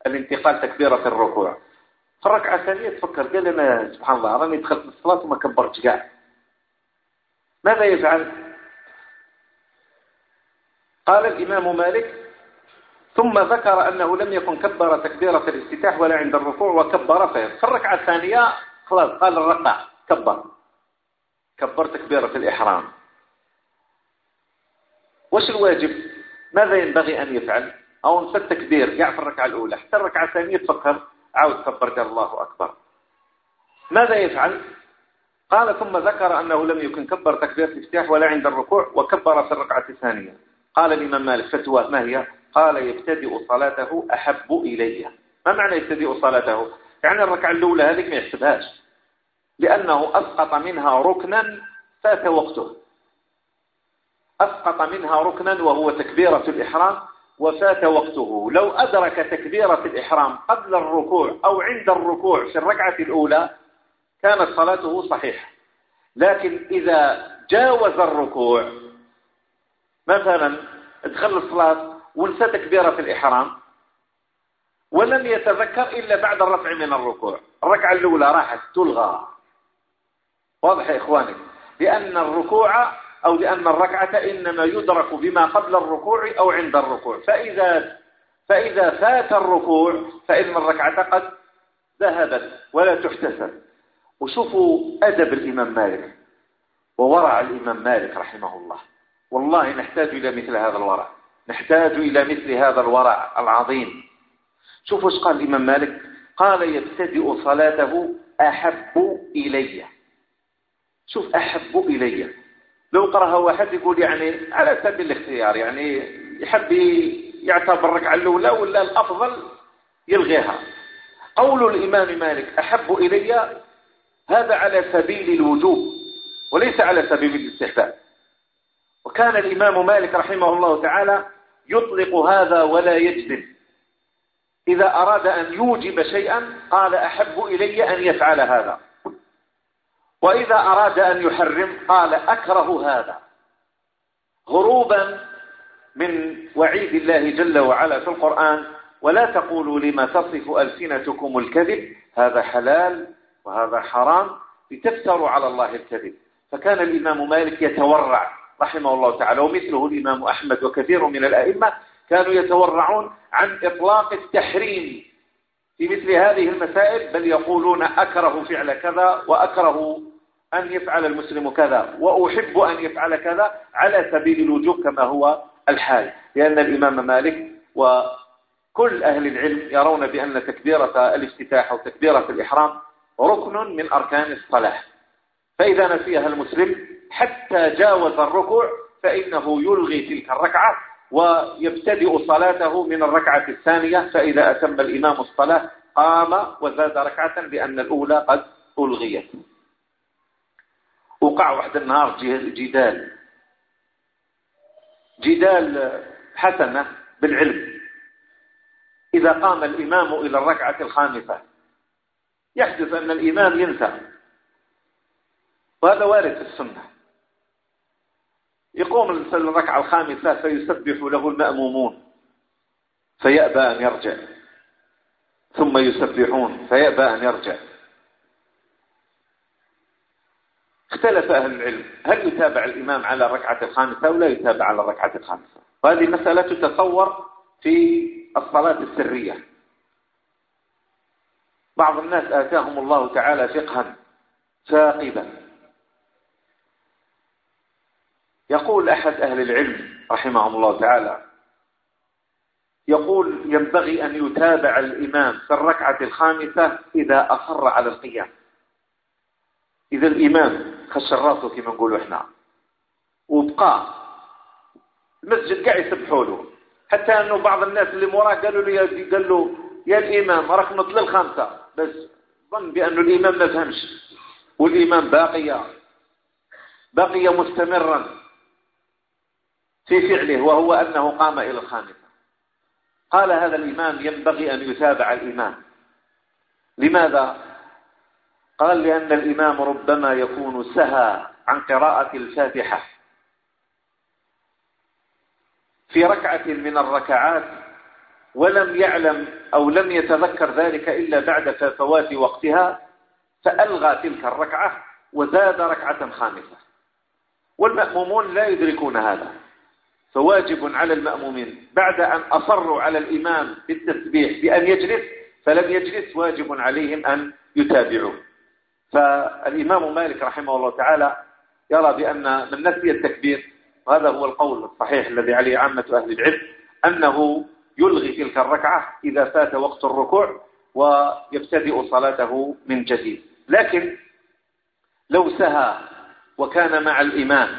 الانتقال تكبيرة الركوع. في الركعة الثانية تفكر قال أنا سبحان الله راني دخلت الصلاة وما كبرت كاع. ماذا يفعل؟ قال الإمام مالك ثم ذكر أنه لم يكن كبر تكبيرة الافتتاح ولا عند الركوع وكبر فيه في الركعة الثانية. خلاص قال الركعة كبر. كبر تكبيرة الإحرام. وش الواجب؟ ماذا ينبغي أن يفعل؟ أو نسى التكبير يعفى في الركعة الأولى. حتى الركعة الثانية تفكر. عاود كبر قال الله أكبر. ماذا يفعل؟ قال ثم ذكر أنه لم يكن كبر تكبيرة الافتتاح ولا عند الركوع وكبر في الركعة الثانية. قال الإمام مالك فتوى ما هي؟ قال يبتدئ صلاته أحب إلي. ما معنى يبتدئ صلاته؟ يعني الركعة الأولى هذه ما يحسبهاش. لأنه أسقط منها ركنا فات وقته. أسقط منها ركنا وهو تكبيرة الإحرام وفات وقته. لو أدرك تكبيرة الإحرام قبل الركوع أو عند الركوع في الركعة الأولى كانت صلاته صحيحة. لكن إذا جاوز الركوع مثلا ادخل الصلاة ونسى تكبيرة الإحرام ولم يتذكر إلا بعد الرفع من الركوع. الركعة الأولى راحت تلغى. واضح يا إخواني؟ لأن الركوع أو لأن الركعة إنما يدرك بما قبل الركوع أو عند الركوع. فإذا فإذا فات الركوع فإن الركعة قد ذهبت ولا تحتسب. وشوفوا أدب الإمام مالك وورع الإمام مالك رحمه الله. والله نحتاج إلى مثل هذا الورع. نحتاج إلى مثل هذا الورع العظيم. شوفوا إيش قال الإمام مالك؟ قال يبتدئ صلاته أحب إلي. شوف أحب إلي. لو قرأها واحد يقول يعني على سبيل الاختيار يعني يحب يعتبر الركعة الأولى ولا الأفضل يلغيها. قول الإمام مالك أحب إلي هذا على سبيل الوجوب وليس على سبيل الاستحباب. وكان الإمام مالك رحمه الله تعالى يطلق هذا ولا يجذب إذا أراد أن يوجب شيئا قال أحب إلي أن يفعل هذا. وإذا أراد أن يحرم قال أكره هذا. هروبا من وعيد الله جل وعلا في القرآن ولا تقولوا لما تصف ألسنتكم الكذب هذا حلال وهذا حرام لتفتروا على الله الكذب. فكان الإمام مالك يتورع. رحمه الله تعالى ومثله الإمام أحمد وكثير من الأئمة كانوا يتورعون عن إطلاق التحريم في مثل هذه المسائل بل يقولون أكره فعل كذا وأكره أن يفعل المسلم كذا وأحب أن يفعل كذا على سبيل الوجوب كما هو الحال. لأن الإمام مالك وكل أهل العلم يرون بأن تكبيرة الافتتاح وتكبيرة الإحرام ركن من أركان الصلاة. فإذا نسيها المسلم حتى جاوز الركوع فإنه يلغي تلك الركعة ويبتدئ صلاته من الركعة الثانية فإذا أتم الإمام الصلاة قام وزاد ركعة لأن الأولى قد ألغيت. وقع واحد النهار جدال. جدال حسنة بالعلم. إذا قام الإمام إلى الركعة الخامسة يحدث أن الإمام ينسى. وهذا وارد في السنة. يقوم الركعة الخامسة فيسبح له المأمومون. فيأبى أن يرجع. ثم يسبحون فيأبى أن يرجع. اختلف أهل العلم. هل يتابع الإمام على الركعة الخامسة أو لا يتابع على الركعة الخامسة؟ وهذه مسألة تتصور في الصلاة السرية. بعض الناس آتاهم الله تعالى فقها ثاقبا يقول أحد أهل العلم رحمهم الله تعالى يقول ينبغي أن يتابع الإمام في الركعة الخامسة إذا أصر على القيام. إذا الإمام خش راسه كما نقولوا إحنا. وبقى. المسجد قاعد يسبحوا له. حتى أنه بعض الناس اللي مراه قالوا له يا قال له يا الإمام راك نط للخامسة بس ظن بأن الإمام ما فهمش. والإمام باقية. باقية مستمرا. في فعله وهو أنه قام إلى الخامسة. قال هذا الإمام ينبغي أن يتابع الإمام. لماذا؟ قال لأن الإمام ربما يكون سهى عن قراءة الفاتحة. في ركعة من الركعات ولم يعلم أو لم يتذكر ذلك إلا بعد فوات وقتها فألغى تلك الركعة وزاد ركعة خامسة. والمأمومون لا يدركون هذا. فواجب على المأمومين. بعد أن أصروا على الإمام بالتسبيح بأن يجلس فلم يجلس واجب عليهم أن يتابعوه. فالإمام مالك رحمه الله تعالى يرى بأن من نسي التكبير وهذا هو القول الصحيح الذي عليه عامة أهل العلم أنه يلغي تلك الركعة إذا فات وقت الركوع ويبتدئ صلاته من جديد. لكن لو سهى وكان مع الإمام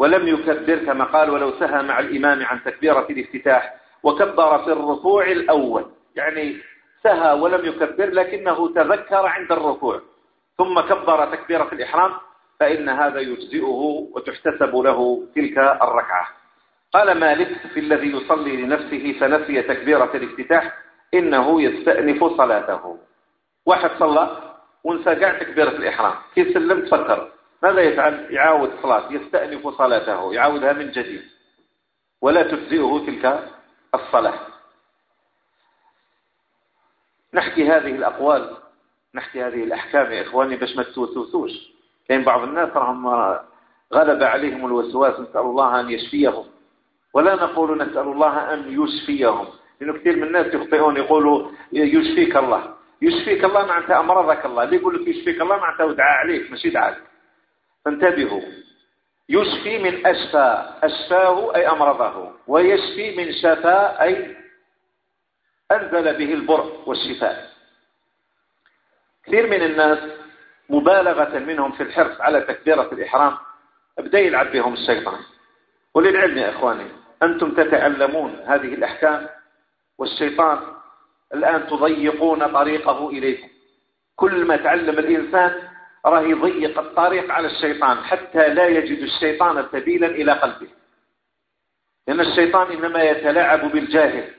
ولم يكبر كما قال ولو سهى مع الإمام عن تكبيرة الافتتاح وكبر في الركوع الأول. يعني سهى ولم يكبر لكنه تذكر عند الركوع. ثم كبر تكبيرة في الإحرام فإن هذا يجزئه وتحتسب له تلك الركعة. قال مالك في الذي يصلي لنفسه فنسي تكبيرة الافتتاح إنه يستأنف صلاته. واحد صلى ونسى قاع تكبيرة الإحرام. كي سلم تفكر ماذا يفعل؟ يعاود صلاة يستأنف صلاته يعاودها من جديد. ولا تجزئه تلك الصلاة. نحكي هذه الأقوال نحكي هذه الأحكام يا إخواني باش ما تتوسوسوش. كاين بعض الناس راهم غلب عليهم الوسواس نسأل الله أن يشفيهم. ولا نقول نسأل الله أن يشفيهم. لأنه كثير من الناس يخطئون يقولوا يشفيك الله. يشفيك الله معناتها أمرضك الله. اللي يقول لك يشفيك الله معناتها ودعاء عليك ماشي يدعاك فانتبهوا. يشفي من أشفى أشفاه أي أمرضه. ويشفي من شفى أي أنزل به البرء والشفاء. كثير من الناس مبالغة منهم في الحرص على تكبيرة الإحرام. أبدأ يلعب بهم الشيطان. وللعلم يا إخواني أنتم تتعلمون هذه الأحكام والشيطان الآن تضيقون طريقه إليكم. كل ما تعلم الإنسان راهي يضيق الطريق على الشيطان حتى لا يجد الشيطان سبيلا إلى قلبه. لأن الشيطان إنما يتلاعب بالجاهل.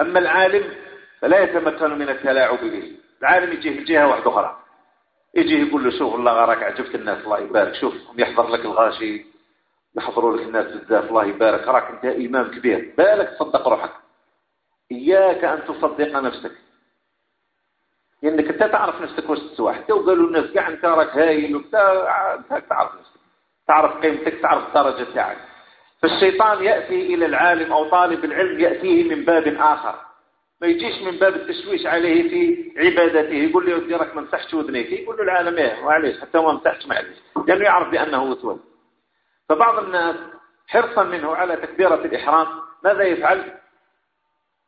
أما العالم فلا يتمكن من التلاعب به. العالم يجيه جهة واحدة أخرى. يجيه يقول له شوف الله راك عجبت الناس الله يبارك. شوف يحضر لك الغاشي يحضروا لك الناس بزاف الله يبارك. راك أنت إمام كبير. بالك تصدق روحك. إياك أن تصدق نفسك. انك انت تعرف نفسك واش تسوى. حتى وقالوا الناس كاع انت راك هايل وبتاع تعرف نفسك. تعرف قيمتك تعرف الدرجه تاعك يعني. فالشيطان يأتي إلى العالم أو طالب العلم يأتيه من باب آخر. ما يجيش من باب التشويش عليه في عبادته. يقول له يدي راك ما مسحتش ودنيك. يقول له العالم إيه وعليش حتى ما مسحتش ما لأنه يعرف بأنه وسوس فبعض الناس حرصا منه على تكبيرة الإحرام. ماذا يفعل؟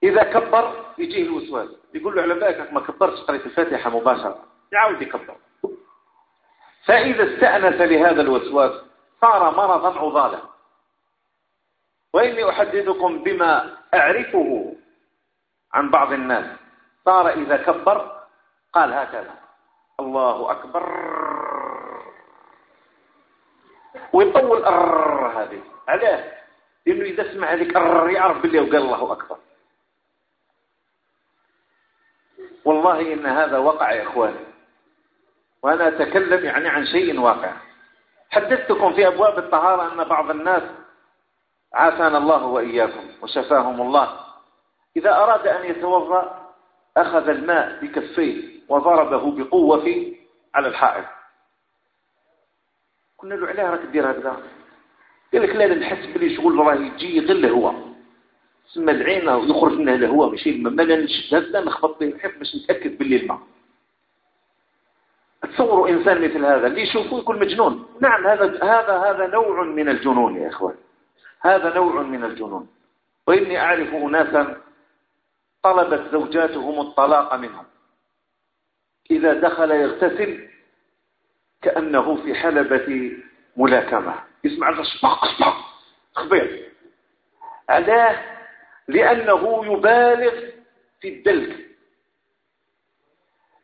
إذا كبر يجيه الوسواس يقول له على بالك ما كبرش قريت الفاتحة مباشرة. يعود يكبر. فإذا استأنس لهذا الوسواس صار مرضا عضالا. وإني أحدثكم بما أعرفه عن بعض الناس. صار إذا كبر قال هكذا. الله أكبر. ويطول أرر هذه. علاه. لأنه إذا سمع ذلك أرر يعرف بالله وقال الله أكبر. والله إن هذا وقع يا إخواني. وأنا أتكلم يعني عن شيء واقع. حدثتكم في أبواب الطهارة أن بعض الناس عافانا الله وإياكم وشفاهم الله. إذا أراد أن يتوضأ أخذ الماء بكفيه وضربه بقوة فيه على الحائط. قلنا له علاه راك دير هكذا. قال لك لا نحس بلي شغل راه يجي يغل هو. تسمى العين ويخرج منها الهواء ماشي؟ الماء ما نشدها لا نخبط به الحيط باش نتأكد باللي الماء تصوروا إنسان مثل هذا اللي يشوفوه يكون مجنون. نعم هذا هذا هذا نوع من الجنون يا إخوان. هذا نوع من الجنون. وإني أعرف أناسا طلبت زوجاتهم الطلاق منهم. إذا دخل يغتسل كأنه في حلبة ملاكمة. يسمع الشبق شبق خبير. علاه لأنه يبالغ في الدلك.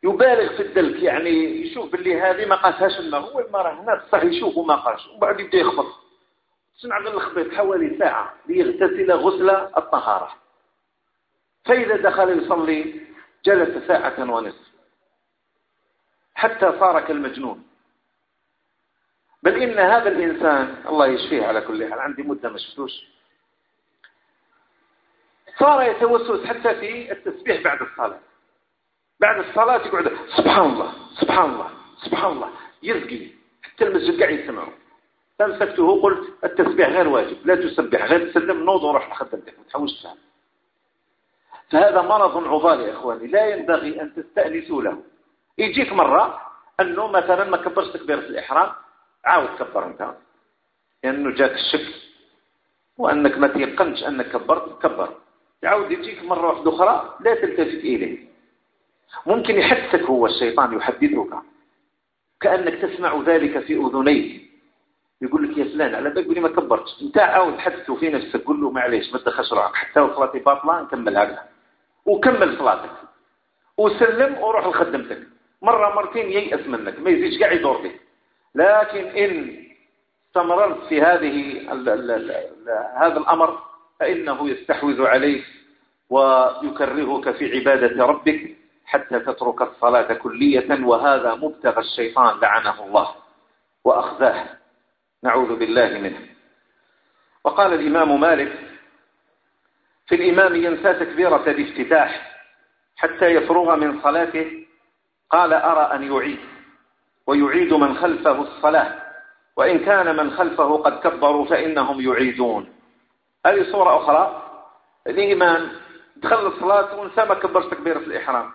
يبالغ في الدلك يعني يشوف باللي هذه ما قاسهاش الماء هو الماء راه هنا بصح يشوف وما قاش وبعد يبدا يخبط. صنع الخبيط حوالي ساعة ليغتسل غسل الطهارة. فإذا دخل يصلي جلس ساعة ونصف. حتى صار كالمجنون. بل إن هذا الإنسان الله يشفيه على كل حال عندي مدة ما شفتوش. صار يتوسوس حتى في التسبيح بعد الصلاة. بعد الصلاة يقعد سبحان الله سبحان الله سبحان الله. يرقي. حتى المسجد قاعد يسمعه. فمسكته قلت التسبيح غير واجب لا تسبح غير تسلم نوض وروح تخدم لك ما تحاولش فهذا مرض عضال يا إخواني. لا ينبغي أن تستأنسوا له. يجيك مرة أنه مثلا ما كبرش تكبيرة الإحرام عاود كبر أنت. لأنه جاك الشك. وأنك ما تيقنش أنك كبرت كبر. يعود يجيك مرة واحدة أخرى لا تلتفت إليه. ممكن يحدثك هو الشيطان يحدثك. كأنك تسمع ذلك في أذنيك يقول لك يا فلان على بالك لي ما كبرتش أنت عاود حدثه في نفسك قول له معليش ما تدخلش روحك حتى وصلاتي باطلة نكمل هكذا وكمل صلاتك. وسلم وروح لخدمتك. مرة مرتين ييأس منك ما يزيدش كاع يدور بك لكن إن استمررت في هذه الـ الـ الـ الـ هذا الأمر فإنه يستحوذ عليك ويكرهك في عبادة ربك حتى تترك الصلاة كلية وهذا مبتغى الشيطان لعنه الله وأخذاه. نعوذ بالله منه. وقال الإمام مالك في الإمام ينسى تكبيرة الافتتاح حتى يفرغ من صلاته. قال أرى أن يعيد ويعيد من خلفه الصلاة وإن كان من خلفه قد كبروا فإنهم يعيدون. هذه صورة أخرى الإمام دخل الصلاة ونسى ما كبرش تكبيرة الإحرام.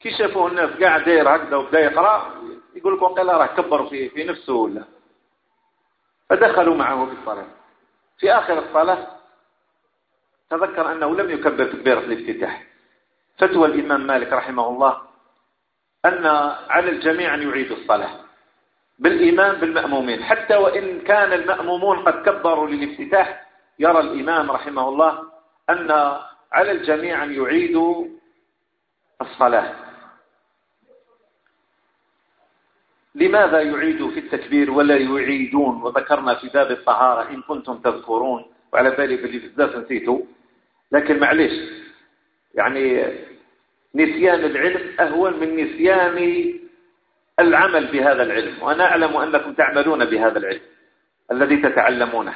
كي شافوه الناس قاعد داير هكذا وبدأ يقرأ يقول لك وقيلا راه كبر في في نفسه ولا؟ فدخلوا معه في الصلاة. في آخر الصلاة تذكر أنه لم يكبر تكبيرة الافتتاح. فتوى الإمام مالك رحمه الله أن على الجميع أن يعيدوا الصلاة. بالإمام بالمأمومين. حتى وإن كان المأمومون قد كبروا للافتتاح يرى الإمام رحمه الله أن على الجميع أن يعيدوا الصلاة. لماذا يعيد في التكبير ولا يعيدون؟ وذكرنا في باب الطهارة إن كنتم تذكرون وعلى بالي باللي بزاف نسيته. لكن معلش يعني نسيان العلم أهون من نسيان العمل بهذا العلم وأنا أعلم أنكم تعملون بهذا العلم الذي تتعلمونه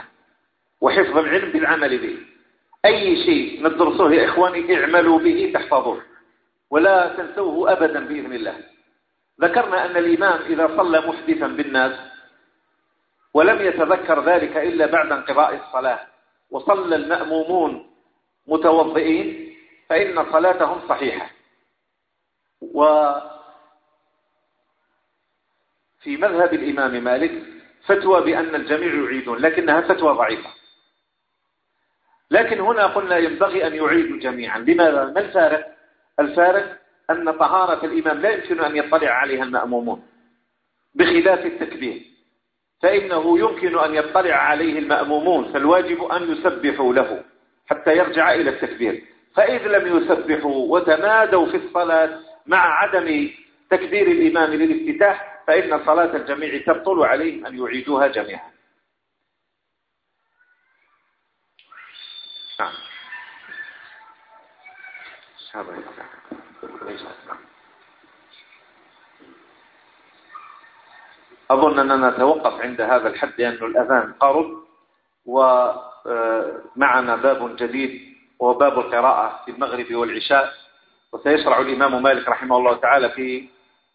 وحفظ العلم بالعمل به. أي شيء ندرسه يا إخواني اعملوا به تحفظوه. ولا تنسوه أبدا بإذن الله. ذكرنا أن الإمام إذا صلى محدثا بالناس ولم يتذكر ذلك إلا بعد انقضاء الصلاة وصلى المأمومون متوضئين فإن صلاتهم صحيحة. وفي مذهب الإمام مالك فتوى بأن الجميع يعيدون لكنها فتوى ضعيفة. لكن هنا قلنا ينبغي أن يعيدوا جميعا لماذا؟ ما الفارق؟ الفارق أن طهارة الإمام لا يمكن أن يطلع عليها المأمومون بخلاف التكبير فإنه يمكن أن يطلع عليه المأمومون فالواجب أن يسبحوا له حتى يرجع إلى التكبير فإذ لم يسبحوا وتمادوا في الصلاة مع عدم تكبير الإمام للافتتاح فإن صلاة الجميع تبطل عليهم أن يعيدوها جميعا اچھا بھائی أظن أننا نتوقف عند هذا الحد لأن الأذان قرب ومعنا آه، باب جديد وباب باب القراءة في المغرب والعشاء. وسيشرع الإمام مالك رحمه الله تعالى في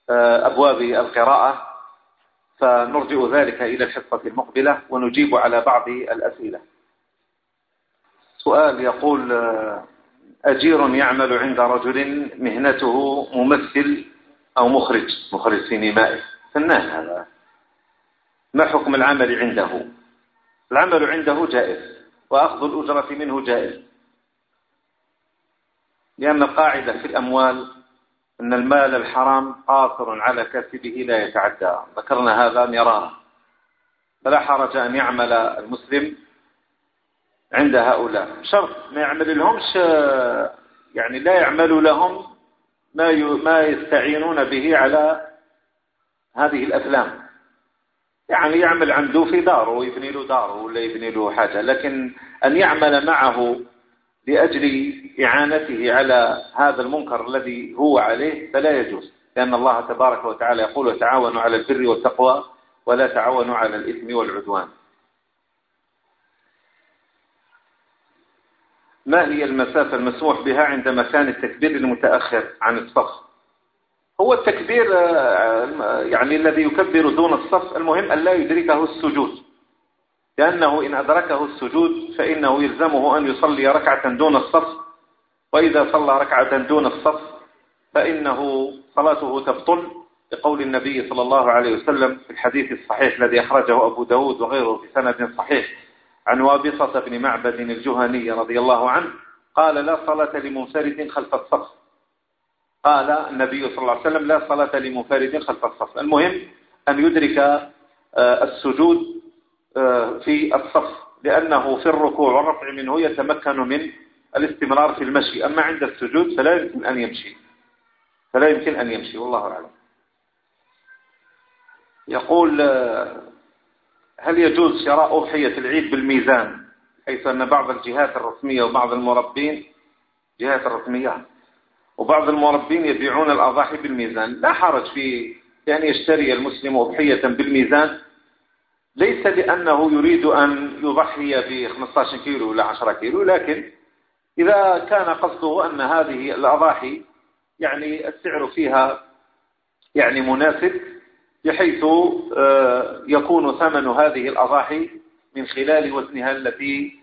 آه، أبواب القراءة. فنرجع ذلك إلى الحصة المقبلة ونجيب على بعض الأسئلة. سؤال يقول آه، أجير يعمل عند رجل مهنته ممثل أو مخرج مخرج سينمائي. فنان هذا. ما حكم العمل عنده؟ العمل عنده جائز وأخذ الأجرة منه جائز. لأن القاعدة في الأموال أن المال الحرام قاصر على كسبه لا يتعدى. ذكرنا هذا مرارا. فلا حرج أن يعمل المسلم عند هؤلاء. شرط ما يعمل لهمش يعني لا يعمل لهم ما ما يستعينون به على هذه الأفلام. يعني يعمل عنده في داره ويبني له داره ولا يبني له حاجة. لكن أن يعمل معه لأجل إعانته على هذا المنكر الذي هو عليه فلا يجوز. لأن الله تبارك وتعالى يقول وتعاونوا على البر والتقوى ولا تعاونوا على الإثم والعدوان. ما هي المسافة المسموح بها عند مكان التكبير المتأخر عن الصف؟ هو التكبير آه، آه، يعني الذي يكبر دون الصف المهم أن لا يدركه السجود. لأنه إن أدركه السجود فإنه يلزمه أن يصلي ركعة دون الصف وإذا صلى ركعة دون الصف فإنه صلاته تبطل لقول النبي صلى الله عليه وسلم في الحديث الصحيح الذي أخرجه أبو داود وغيره في سند صحيح. عن وابصة بن معبد الجهني رضي الله عنه قال لا صلاة لمنفرد خلف الصف. قال النبي صلى الله عليه وسلم لا صلاة لمنفرد خلف الصف. المهم أن يدرك آه، السجود آه، في الصف لأنه في الركوع والرفع منه يتمكن من الاستمرار في المشي. أما عند السجود فلا يمكن أن يمشي. فلا يمكن أن يمشي والله أعلم. يقول آه، هل يجوز شراء أضحية العيد بالميزان حيث أن بعض الجهات الرسمية وبعض المربين جهات الرسمية وبعض المربين يبيعون الأضاحي بالميزان لا حرج في أن يشتري المسلم أضحية بالميزان ليس لأنه يريد أن يضحي ب 15 كيلو ولا 10 كيلو لكن إذا كان قصده أن هذه الأضاحي يعني السعر فيها يعني مناسب بحيث آه، يكون ثمن هذه الأضاحي من خلال وزنها التي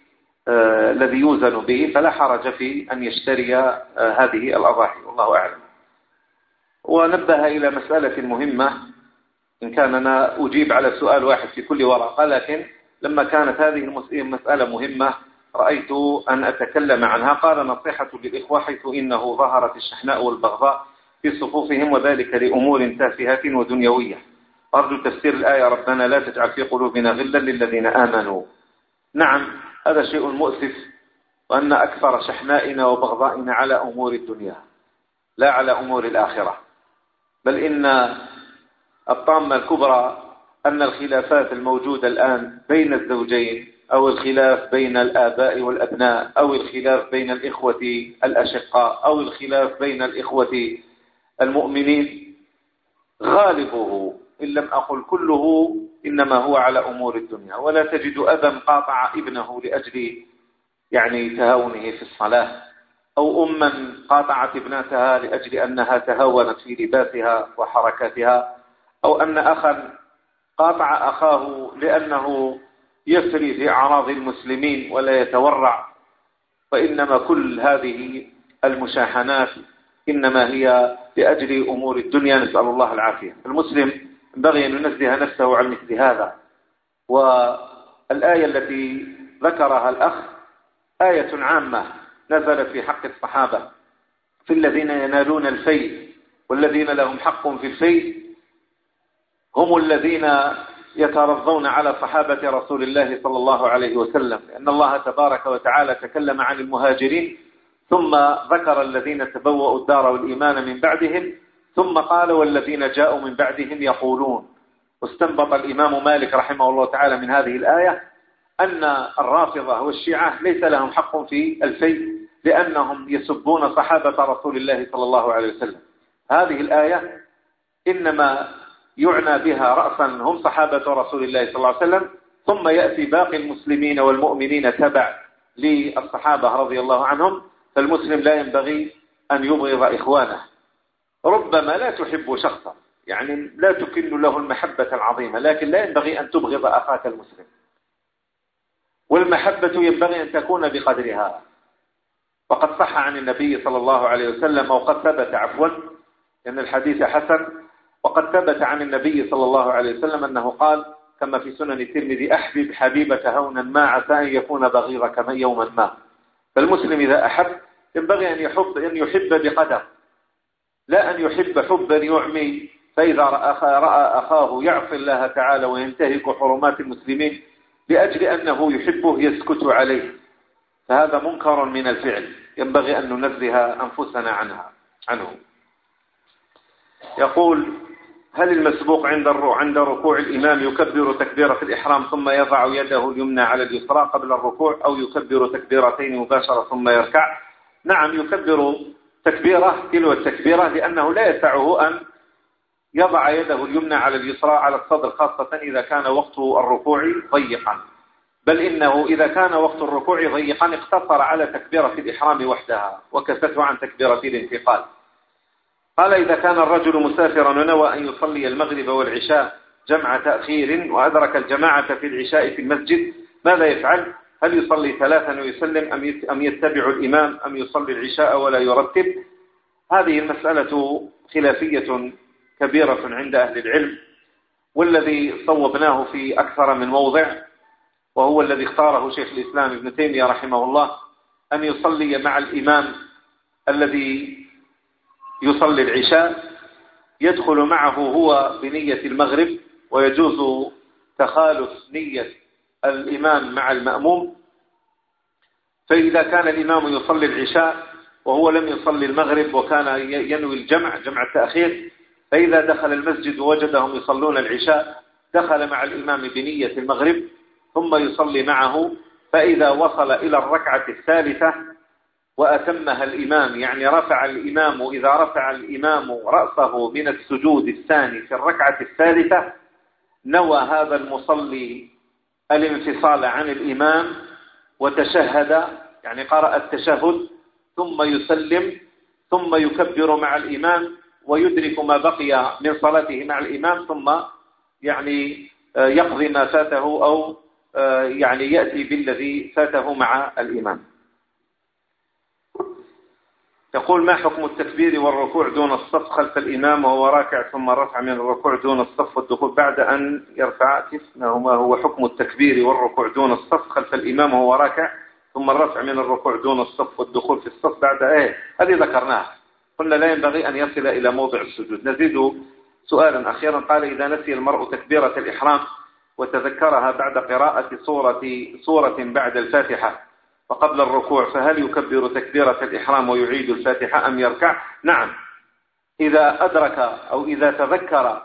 آه، الذي يوزن به فلا حرج في أن يشتري آه، هذه الأضاحي. والله أعلم. ونبه إلى مسألة مهمة. إن كان أنا أجيب على سؤال واحد في كل ورقة لكن لما كانت هذه المسألة مهمة رأيت أن أتكلم عنها. قال نصيحة للإخوة حيث إنه ظهرت الشحناء والبغضاء في صفوفهم وذلك لأمور تافهة ودنيوية. أرجو تفسير الآية ربنا لا تجعل في قلوبنا غلا للذين آمنوا. نعم هذا شيء مؤسف وأن أكثر شحنائنا وبغضائنا على أمور الدنيا لا على أمور الآخرة. بل إن الطامة الكبرى أن الخلافات الموجودة الآن بين الزوجين أو الخلاف بين الآباء والأبناء أو الخلاف بين الإخوة الأشقاء أو الخلاف بين الإخوة المؤمنين غالبه إن لم أقل كله إنما هو على أمور الدنيا. ولا تجد أبا قاطع ابنه لأجل يعني تهاونه في الصلاة أو أما قاطعت ابنتها لأجل أنها تهاونت في لباسها وحركاتها أو أن أخا قاطع أخاه لأنه يسري في أعراض المسلمين ولا يتورع فإنما كل هذه المشاحنات إنما هي لأجل أمور الدنيا نسأل الله العافية. المسلم ينبغي أن ينزه نفسه عن مثل هذا. والآية التي ذكرها الأخ آية عامة نزل في حق الصحابة. في الذين ينالون الفي والذين لهم حق في الفي هم الذين يترضون على صحابة رسول الله صلى الله عليه وسلم. لأن الله تبارك وتعالى تكلم عن المهاجرين ثم ذكر الذين تبوأوا الدار والإيمان من بعدهم ثم قال والذين جاءوا من بعدهم يقولون. واستنبط الإمام مالك رحمه الله تعالى من هذه الآية أن الرافضة والشيعة ليس لهم حق في الفيء لأنهم يسبون صحابة رسول الله صلى الله عليه وسلم. هذه الآية إنما يعنى بها رأسا هم صحابة رسول الله صلى الله عليه وسلم ثم يأتي باقي المسلمين والمؤمنين تبع للصحابة رضي الله عنهم فالمسلم لا ينبغي أن يبغض إخوانه. ربما لا تحب شخصا يعني لا تكن له المحبة العظيمة لكن لا ينبغي أن تبغض أخاك المسلم. والمحبة ينبغي أن تكون بقدرها. وقد صح عن النبي صلى الله عليه وسلم وقد ثبت عفوا لأن الحديث حسن. وقد ثبت عن النبي صلى الله عليه وسلم أنه قال كما في سنن الترمذي أحبب حبيبك هونا ما عسى أن يكون بغيرك يوما ما. فالمسلم إذا أحب ينبغي أن يحب, أن يحب بقدر لا أن يحب حبا يعمي فإذا رأى أخاه يعصي الله تعالى وينتهك حرمات المسلمين لأجل أنه يحبه يسكت عليه. فهذا منكر من الفعل ينبغي أن ننزه أنفسنا عنها عنه. يقول هل المسبوق عند عند ركوع الإمام يكبر تكبيرة الإحرام ثم يضع يده اليمنى على اليسرى قبل الركوع أو يكبر تكبيرتين مباشرة ثم يركع؟ نعم يكبر تكبيرة تلو التكبيرة لأنه لا يسعه أن يضع يده اليمنى على اليسرى على الصدر خاصة إذا كان وقت الركوع ضيقا. بل إنه إذا كان وقت الركوع ضيقا اقتصر على تكبيرة الإحرام وحدها وكفته عن تكبيرة الانتقال. قال إذا كان الرجل مسافرا ونوى أن يصلي المغرب والعشاء جمع تأخير وأدرك الجماعة في العشاء في المسجد ماذا يفعل؟ هل يصلي ثلاثا ويسلم أم يتبع الإمام أم يصلي العشاء ولا يرتب؟ هذه المسألة خلافية كبيرة عند أهل العلم والذي صوبناه في أكثر من موضع وهو الذي اختاره شيخ الإسلام ابن تيمية رحمه الله أن يصلي مع الإمام الذي يصلي العشاء يدخل معه هو بنية المغرب ويجوز تخالف نية الإمام مع المأموم. فإذا كان الإمام يصلي العشاء وهو لم يصلي المغرب وكان ينوي الجمع جمع التأخير فإذا دخل المسجد وجدهم يصلون العشاء دخل مع الإمام بنية المغرب ثم يصلي معه فإذا وصل إلى الركعة الثالثة وأتمها الإمام. يعني رفع الإمام إذا رفع الإمام رأسه من السجود الثاني في الركعة الثالثة نوى هذا المصلي الانفصال عن الإمام وتشهد يعني قرأ التشهد ثم يسلم ثم يكبر مع الإمام ويدرك ما بقي من صلاته مع الإمام ثم يعني آه، يقضي ما فاته أو آه، يعني يأتي بالذي فاته مع الإمام. يقول ما حكم التكبير والركوع دون الصف خلف الإمام وهو راكع ثم رفع من الركوع دون الصف والدخول بعد أن يرفع كفنه ما هو حكم التكبير والركوع دون الصف خلف الإمام وهو راكع ثم الرفع من الركوع دون الصف والدخول في الصف بعد إيه؟ هذه ذكرناها. قلنا لا ينبغي أن يصل إلى موضع السجود. نزيد سؤالا أخيرا. قال إذا نسي المرء تكبيرة الإحرام وتذكرها بعد قراءة صورة, صورة بعد الفاتحة وقبل الركوع فهل يكبر تكبيرة الإحرام ويعيد الفاتحة أم يركع؟ نعم. إذا أدرك أو إذا تذكر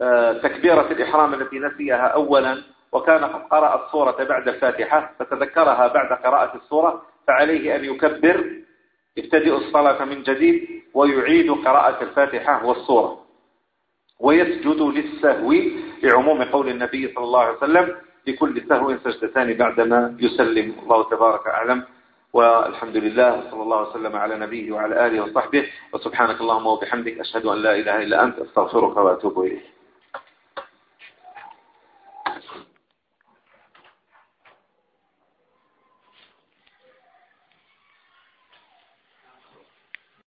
آه، تكبيرة الإحرام التي نسيها أولا وكان قد قرأ الصورة بعد الفاتحة فتذكرها بعد قراءة الصورة فعليه أن يكبر يبتدئ الصلاة من جديد ويعيد قراءة الفاتحة والصورة ويسجد للسهو لعموم قول النبي صلى الله عليه وسلم لكل سهو سجدتان بعدما يسلم الله تبارك أعلم والحمد لله صلى الله وسلم على نبيه وعلى آله وصحبه. وسبحانك اللهم وبحمدك أشهد أن لا إله إلا أنت أستغفرك وأتوب إليه